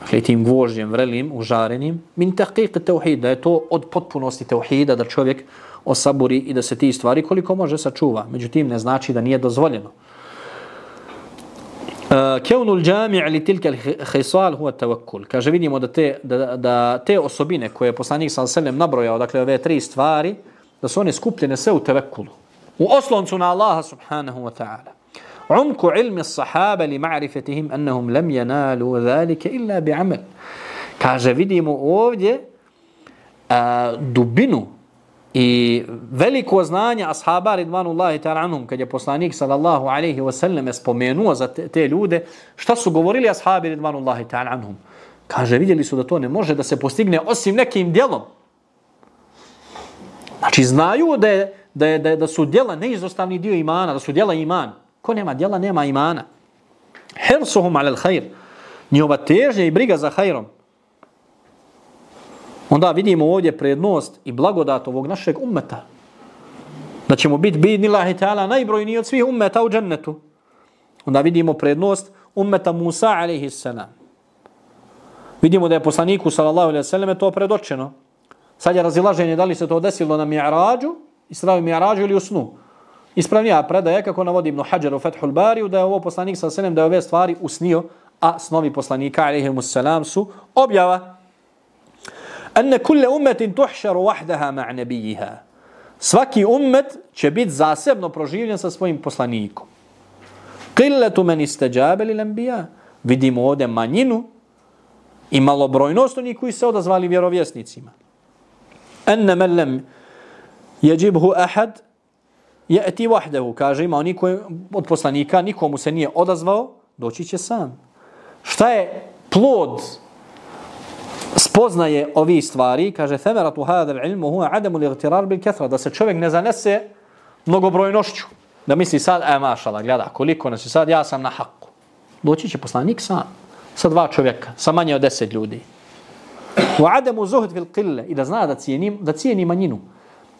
dakle tim gvožđem vrelim, užarenim, min taqiq tauhid, da je to od potpunosti tauhida da čovjek osaburi i da se ti stvari koliko može sačuva. Međutim, ne znači da nije dozvoljeno. Uh, keunul džami' li tilke hisal huwa tawakkul. Kaže, vidimo da te, da, da te osobine koje je poslanik sa selem nabrojao, dakle ove tri stvari, da su one skupljene sve u tevekkulu. U osloncu na Allaha subhanahu wa ta'ala. عمق علم الصحابة لمعرفتهم أنهم لم ينالوا ذلك إلا بعمل kaže vidimo ovdje a, dubinu i veliko znanje ashaba ridvanullahi ta'ala anhum kad je poslanik sallallahu alaihi wa sallam spomenuo za te, te ljude šta su govorili ashabi ridvanullahi ta'ala anhum kaže vidjeli su da to ne može da se postigne osim nekim djelom znači znaju da, je, da, je, da, je, da su djela neizostavni dio imana da su djela iman Ko nema djela, nema imana. Hirsuhum alel hajr. Njihova težnja i briga za hajrom. Onda vidimo ovdje prednost i blagodat ovog našeg ummeta. Da ćemo biti bidni lahi ta'ala najbrojniji od svih ummeta u džennetu. Onda vidimo prednost ummeta Musa alaihi salam. Vidimo da je poslaniku sallallahu alaihi sallam to predočeno. Sad je razilaženje da li se to desilo na mi'rađu, Israju mi'rađu ili u snu. Ispravnija predaja, kako navodi Ibn Hajar u Fethul Bariju da je ovo poslanik sa alaihi da je ove stvari usnio, a snovi poslanika alaihi selam, su objava. Enne kulle ummetin tuhšaru wahdaha ma' nebijiha. Svaki ummet će biti zasebno proživljen sa svojim poslanikom. Qilletu men istajabe li lembija. Vidimo ovdje manjinu i malobrojnost onih koji se odazvali vjerovjesnicima. Enne mellem jeđibhu ahad je eti vahdehu. Kaže ima oni koji od poslanika nikomu se nije odazvao, doći će sam. Šta je plod spoznaje ovi stvari? Kaže themeratu hadal ilmu huwa adamu li gtirar bil kethra. Da se čovjek ne zanese mnogobrojnošću. Da misli sad, e mašala, gleda, koliko nas je sad, ja sam na haku. Doći će poslanik sam sa dva čovjeka, sa manje od deset ljudi. U ademu zuhd fil qille i da zna da cijeni, da cijeni manjinu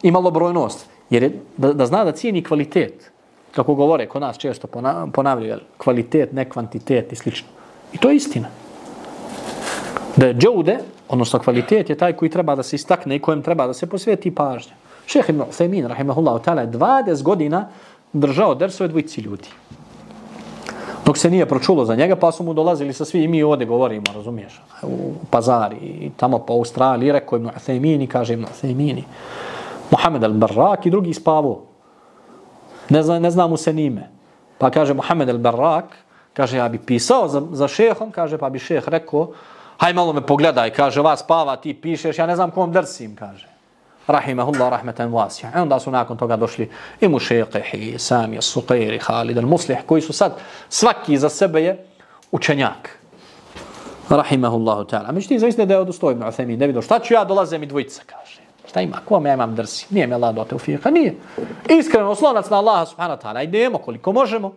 i malobrojnost, jer je, da, da zna da cijeni kvalitet, kako govore kod nas često ponavljaju, kvalitet, ne kvantitet i slično. I to je istina. Da je džude, odnosno kvalitet je taj koji treba da se istakne i kojem treba da se posveti pažnja. Šehe ibn Uthaymin, rahimahullahu ta'ala, je 20 godina držao dersove dvojici ljudi dok se nije pročulo za njega, pa su mu dolazili sa svi i mi ovdje govorimo, razumiješ, u pazari i tamo po Australiji, rekao Ibn Uthejmini, kaže Ibn Uthejmini, Muhammed al-Barrak i drugi spavo. Ne, zna, ne zna mu se nime. Pa kaže Muhammed al-Barrak, kaže, ja bi pisao za, za šehom, kaže, pa bi šeh rekao, haj malo me pogledaj, kaže, vas spava, ti pišeš, ja ne znam kom drsim, kaže rahimahullah rahmetan vasija. I e onda su nakon toga došli i Mušeqih, i Sami, i Suqair, i Halid, i Muslih, koji su sad, svaki za sebe je učenjak. Rahimahullahu ta'ala. Međutim, zavisne da je odusto Ibn Uthaymin, ne vidio, šta ću ja dolaze mi dvojica, kaže. Šta ima, ko vam ja imam drsi? Nije mi Allah do teufika, nije. Iskreno, oslonac na Allaha subhanahu ta'ala, idemo koliko možemo.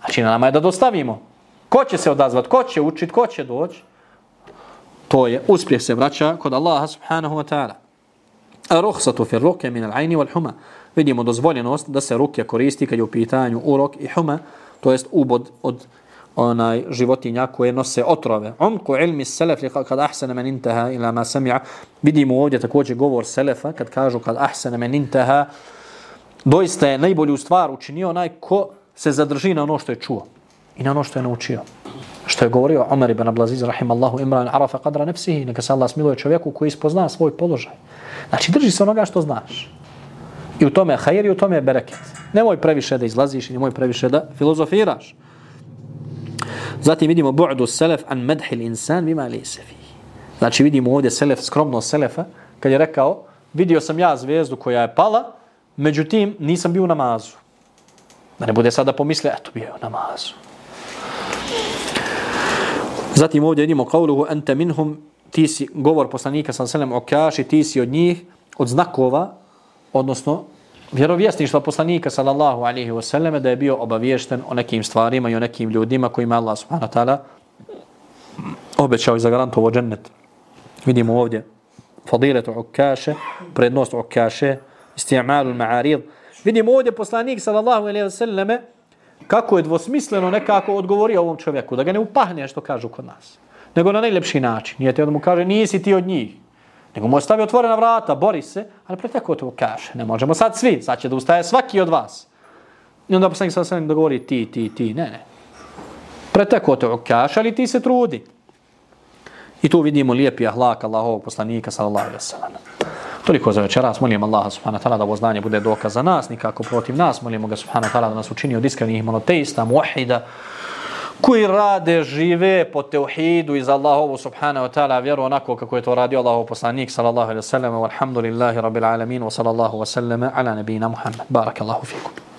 Znači, na nama je da dostavimo. Ko će se odazvat, ko će učit, ko će doći? To je, uspjeh se vraća kod Allaha subhanahu wa ta'ala. Ruhsatu fi ruke min al-ajni wal huma. Vidimo dozvoljenost da se ruke koristi kad je u pitanju urok i huma, to jest ubod od onaj životinja koje nose otrove. Umku ilmi selef li kad ahsana men intaha ila ma sami'a. Vidimo ovdje također govor selefa kad kažu kad ahsana men intaha doista je najbolju stvar učinio onaj ko se zadrži na ono što je čuo i na ono što je naučio. Što je govorio Omer ibn Ablaziz rahimallahu imran arafa qadra nefsihi, neka se Allah smiluje čovjeku koji ispozna svoj položaj. Znači, drži se onoga što znaš. I u tome je hajir i u tome je bereket. Nemoj previše da izlaziš i nemoj previše da filozofiraš. Zatim vidimo bu'du selef an medhil insan bima li sefi. Znači vidimo ovdje selef, skromno selefa, kad je rekao, vidio sam ja zvezdu koja je pala, međutim nisam bio u namazu. Da ne bude sada pomisli, eto bio je u namazu. Zatim ovdje vidimo kauluhu ente minhum ti si govor poslanika sa selem okaši, ti si od njih, od znakova, odnosno vjerovjesništva poslanika sallallahu alaihi wasallam da je bio obaviješten o nekim stvarima i o nekim ljudima kojima Allah subhanahu wa ta'ala obećao i zagarantovo džennet. Vidimo ovdje fadiletu ukaše, prednost ukaše, isti'malu ma'arid. Vidimo ovdje poslanik sallallahu alaihi wasallam kako je dvosmisleno nekako odgovorio ovom čovjeku, da ga ne upahne što kažu kod nas nego na najlepši način. Nije te da mu kaže, nisi ti od njih. Nego mu ostavi otvorena vrata, bori se, ali preteko to kaže. Ne možemo sad svi, sad će da ustaje svaki od vas. I onda poslanik se sam dogovori ti, ti, ti, ne, ne. Preteko to kaže, ali ti se trudi. I tu vidimo lijepi ahlak Allahovog poslanika, sallallahu alaihi sallam. Toliko za večeras, molim Allaha subhanahu wa ta'ala da ovo znanje bude dokaz za nas, nikako protiv nas, molimo ga subhanahu wa ta'ala da nas učini od iskrenih monoteista, muahida, koji rade, žive po teuhidu iz Allahovu subhanahu wa ta'ala vjeru onako kako je to radio Allahov poslanik sallallahu alaihi wa sallam walhamdulillahi rabbil alamin wa sallallahu wa sallama ala nabina Muhammad. Barakallahu fikum.